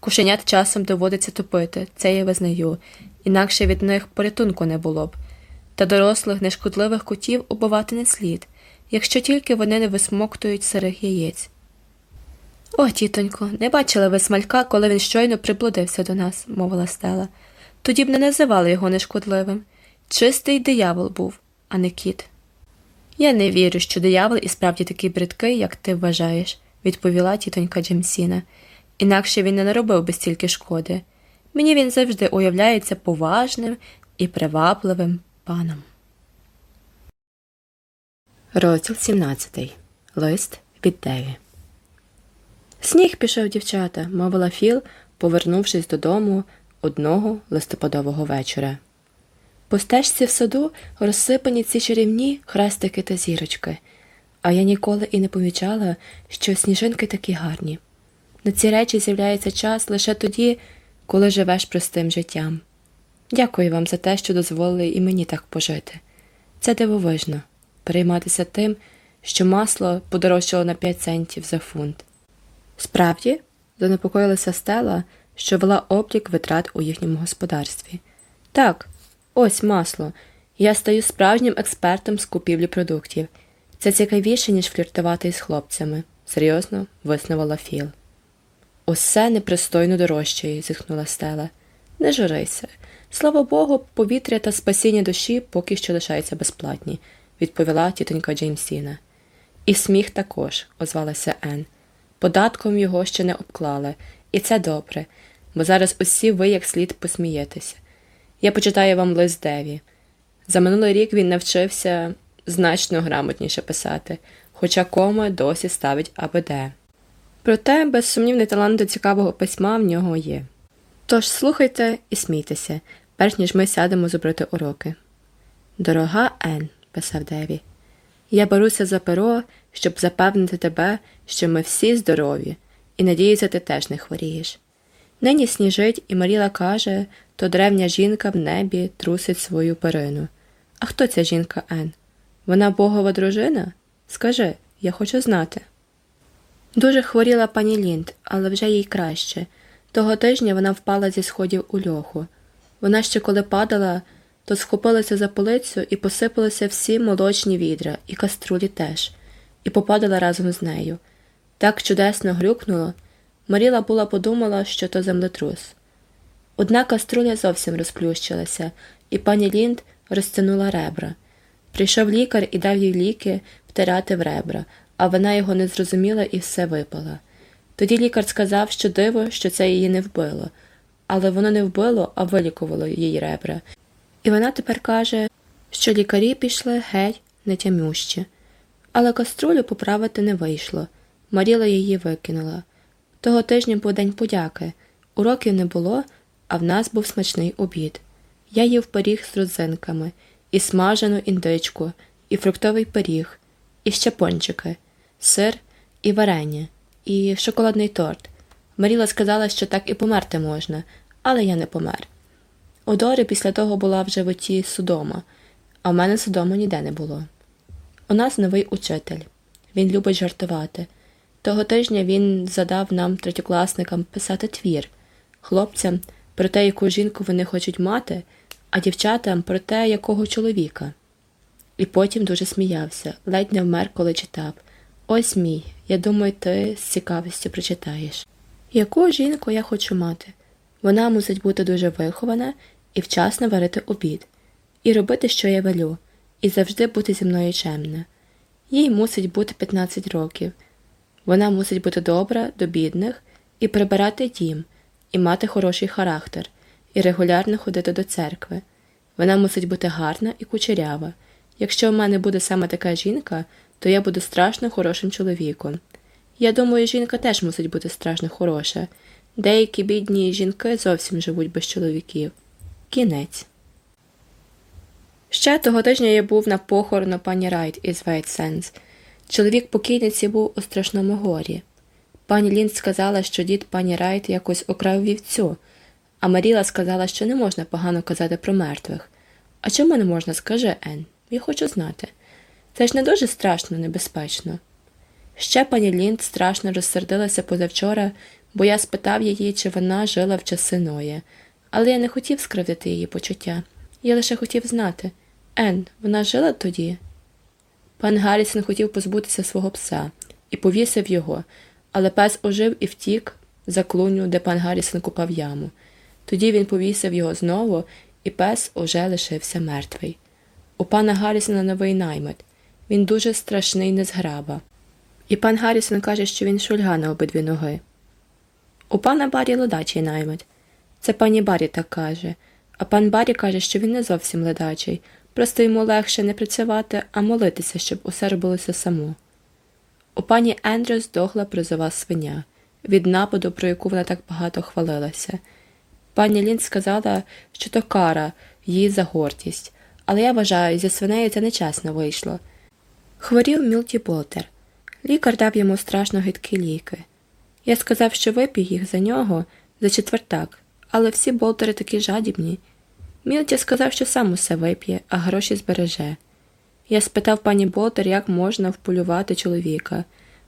Кушенят часом доводиться топити, це я визнаю, інакше від них порятунку не було б. Та дорослих нешкодливих котів убивати не слід, якщо тільки вони не висмоктують сирих яєць. О, тітонько, не бачили ви смалька, коли він щойно приблудився до нас, мовила стела. Тоді б не називали його нешкодливим. Чистий диявол був, а не кіт. Я не вірю, що диявол і справді такий бридкий, як ти вважаєш, відповіла тітонька Джемсіна. Інакше він не наробив би стільки шкоди. Мені він завжди уявляється поважним і привабливим паном. Розділ 17. Лист від Деві. Сніг пішов, дівчата, мовила Філ, повернувшись додому одного листопадового вечора. По стежці в саду розсипані ці чарівні хрестики та зірочки, а я ніколи і не помічала, що сніжинки такі гарні. На ці речі з'являється час лише тоді, коли живеш простим життям. Дякую вам за те, що дозволили і мені так пожити. Це дивовижно перейматися тим, що масло подорожчало на 5 центів за фунт. Справді, занепокоїлася стела, що вела облік витрат у їхньому господарстві. Так, ось масло. Я стаю справжнім експертом з купівлі продуктів. Це цікавіше, ніж фліртувати із хлопцями, серйозно виснувала Філ. Усе непристойно дорожчає, зітхнула стела. Не журися. Слава Богу, повітря та спасіння душі поки що лишаються безплатні, відповіла тітонька Джеймсіна. І сміх також, озвалася Ен. Податком його ще не обклали, і це добре, бо зараз усі ви як слід посмієтеся. Я почитаю вам лист Деві. За минулий рік він навчився значно грамотніше писати, хоча кома досі ставить АБД. Проте безсумнівний талант до цікавого письма в нього є. Тож слухайте і смійтеся, перш ніж ми сядемо зубрити уроки. Дорога Ен, писав Деві, я беруся за перо, щоб запевнити тебе, що ми всі здорові, і надіюся, ти теж не хворієш. Нині сніжить, і Маріла каже, то древня жінка в небі трусить свою перину. А хто ця жінка Ен? Вона богова дружина? Скажи, я хочу знати. Дуже хворіла пані Лінд, але вже їй краще. Того тижня вона впала зі сходів у льоху. Вона ще коли падала, то схопилася за полицю і посипалися всі молочні відра, і каструлі теж, і попадала разом з нею. Так чудесно грюкнуло. Маріла була подумала, що то землетрус. Одна каструля зовсім розплющилася, і пані Лінд розтянула ребра. Прийшов лікар і дав їй ліки втирати в ребра, а вона його не зрозуміла і все випала. Тоді лікар сказав, що диво, що це її не вбило, але воно не вбило, а вилікувало її ребра. І вона тепер каже, що лікарі пішли геть нетямющі. Але каструлю поправити не вийшло. Маріла її викинула. Того тижня був день подяки. Уроків не було, а в нас був смачний обід. Я їв пиріг з родзинками, і смажену індичку, і фруктовий пиріг, і ще пончики, сир і варення, і шоколадний торт. Маріла сказала, що так і померти можна, але я не помер. У Дори після того була в животі судома, а в мене судому ніде не було. У нас новий учитель. Він любить жартувати. Того тижня він задав нам, третьокласникам, писати твір, хлопцям про те, яку жінку вони хочуть мати, а дівчатам про те, якого чоловіка. І потім дуже сміявся, ледь не вмер, коли читав. Ось мій, я думаю, ти з цікавістю прочитаєш. Яку жінку я хочу мати? Вона мусить бути дуже вихована і вчасно варити обід, і робити, що я велю, і завжди бути зі мною чемна. Їй мусить бути 15 років. Вона мусить бути добра до бідних і прибирати дім, і мати хороший характер, і регулярно ходити до церкви. Вона мусить бути гарна і кучерява. Якщо в мене буде саме така жінка, то я буду страшно хорошим чоловіком. Я думаю, жінка теж мусить бути страшно хороша. Деякі бідні жінки зовсім живуть без чоловіків. Кінець. Ще того тижня я був на похорону пані Райт із Вейтсенс. Чоловік покійниці був у страшному горі. Пані Лінд сказала, що дід пані Райт якось украв вівцю, а Маріла сказала, що не можна погано казати про мертвих. А чому не можна, скаже Ен? Я хочу знати. Це ж не дуже страшно, небезпечно. Ще пані Лінд страшно розсердилася позавчора, бо я спитав її, чи вона жила в часи Ноя, але я не хотів скривдити її почуття. Я лише хотів знати Ен, вона жила тоді? Пан Гаррісон хотів позбутися свого пса і повісив його, але пес ожив і втік за клуню, де пан Гаррісон купав яму. Тоді він повісив його знову, і пес уже лишився мертвий. У пана Гаррісона новий наймит. Він дуже страшний незграба. І пан Гаррісон каже, що він шульга на обидві ноги. У пана Барі ледачий наймит. Це пані Барі так каже, а пан Барі каже, що він не зовсім ледачий, просто йому легше не працювати, а молитися, щоб усе робилося само. У пані Ендрю здохла призова свиня від нападу, про яку вона так багато хвалилася. Пані Лін сказала, що то кара їй за гордість, але я вважаю, зі свинею це нечесно вийшло. Хворів Мілті Болтер. Лікар дав йому страшно гидкі ліки. Я сказав, що вип'ю їх за нього за четвертак, але всі болтери такі жадібні. Мілті сказав, що сам усе вип'є, а гроші збереже. Я спитав пані Болтер, як можна вполювати чоловіка.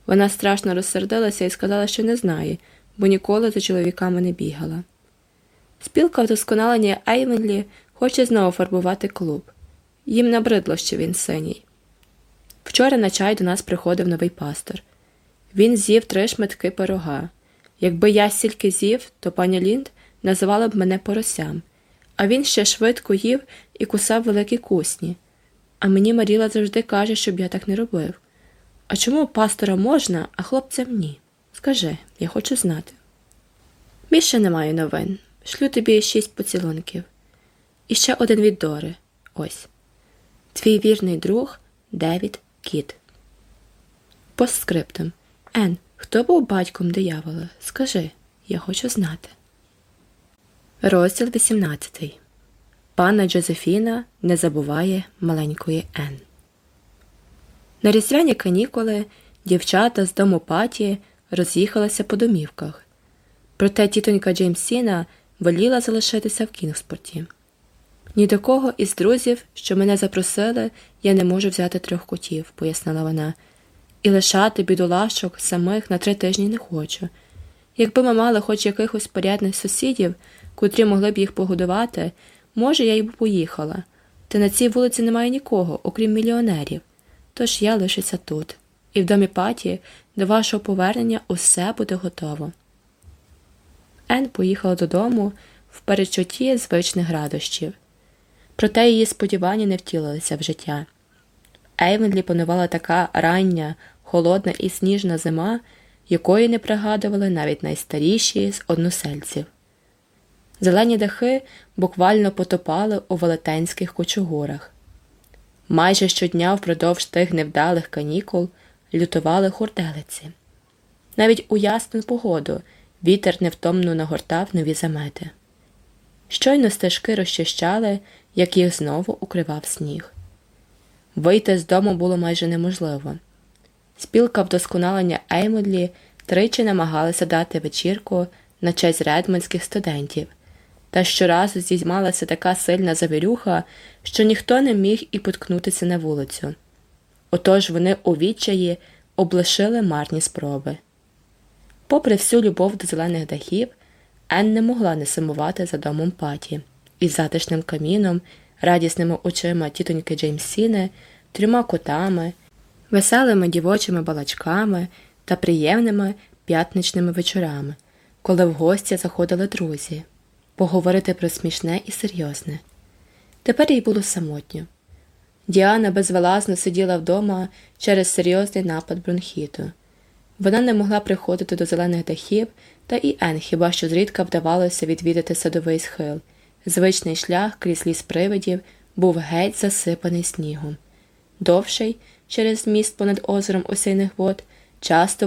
Вона страшно розсердилася і сказала, що не знає, бо ніколи за чоловіками не бігала. Спілка вдосконалення Ейвенлі хоче знову фарбувати клуб. Їм набридло, що він синій. Вчора на чай до нас приходив новий пастор. Він з'їв три шматки пирога. Якби я стільки з'їв, то пані Лінд називала б мене поросям, а він ще швидко їв і кусав великі кусні. А мені Маріла завжди каже, щоб я так не робив. А чому пастора можна, а хлопцям ні? Скажи, я хочу знати. Більше немає новин. Шлю тобі шість поцілунків. І ще один від Дори. Ось. Твій вірний друг Девід Кіт. Постскриптум. Ен, хто був батьком диявола? Скажи, я хочу знати. Розділ 18. Панна Джозефіна не забуває маленької Ен. На різдвяні канікули дівчата з дому паті роз'їхалися по домівках. Проте тітонька Джеймсіна воліла залишитися в Кінгспорті. Ні до кого із друзів, що мене запросили, я не можу взяти трьох котів, пояснила вона, і лишати бідолашок самих на три тижні не хочу. Якби ми мали хоч якихось порядних сусідів, котрі могли б їх погодувати, може, я й б поїхала. Та на цій вулиці немає нікого, окрім мільйонерів. Тож я лишуся тут, і в домі паті до вашого повернення усе буде готово. Ен поїхала додому в перечутті звичних радощів. Проте її сподівання не втілилися в життя. Ейвенлі панувала така рання, холодна і сніжна зима, якої не пригадували навіть найстаріші з односельців. Зелені дахи буквально потопали у велетенських кочугурах. Майже щодня впродовж тих невдалих канікул лютували хурделиці. Навіть у ясну погоду вітер невтомно нагортав нові замети. Щойно стежки розчищали, як їх знову укривав сніг. Вийти з дому було майже неможливо. Спілка вдосконалення Еймодлі тричі намагалася дати вечірку на честь редмонських студентів, та щоразу здіймалася така сильна завірюха, що ніхто не міг і поткнутися на вулицю. Отож вони у відчаї облишили марні спроби. Попри всю любов до зелених дахів, Ен не могла не сумувати за домом паті із затишним каміном, радісними очима тітоньки Джеймсіни, трьома котами, веселими дівочими балачками та приємними п'ятничними вечорами, коли в гості заходили друзі, поговорити про смішне і серйозне. Тепер їй було самотньо. Діана безвелазно сиділа вдома через серйозний напад бронхіту. Вона не могла приходити до зелених дахів, та і Ен хіба що зрідка вдавалося відвідати садовий схил. Звичний шлях крізь ліс привидів був геть засипаний снігом. Довший, через міст понад озером осяйних вод, часто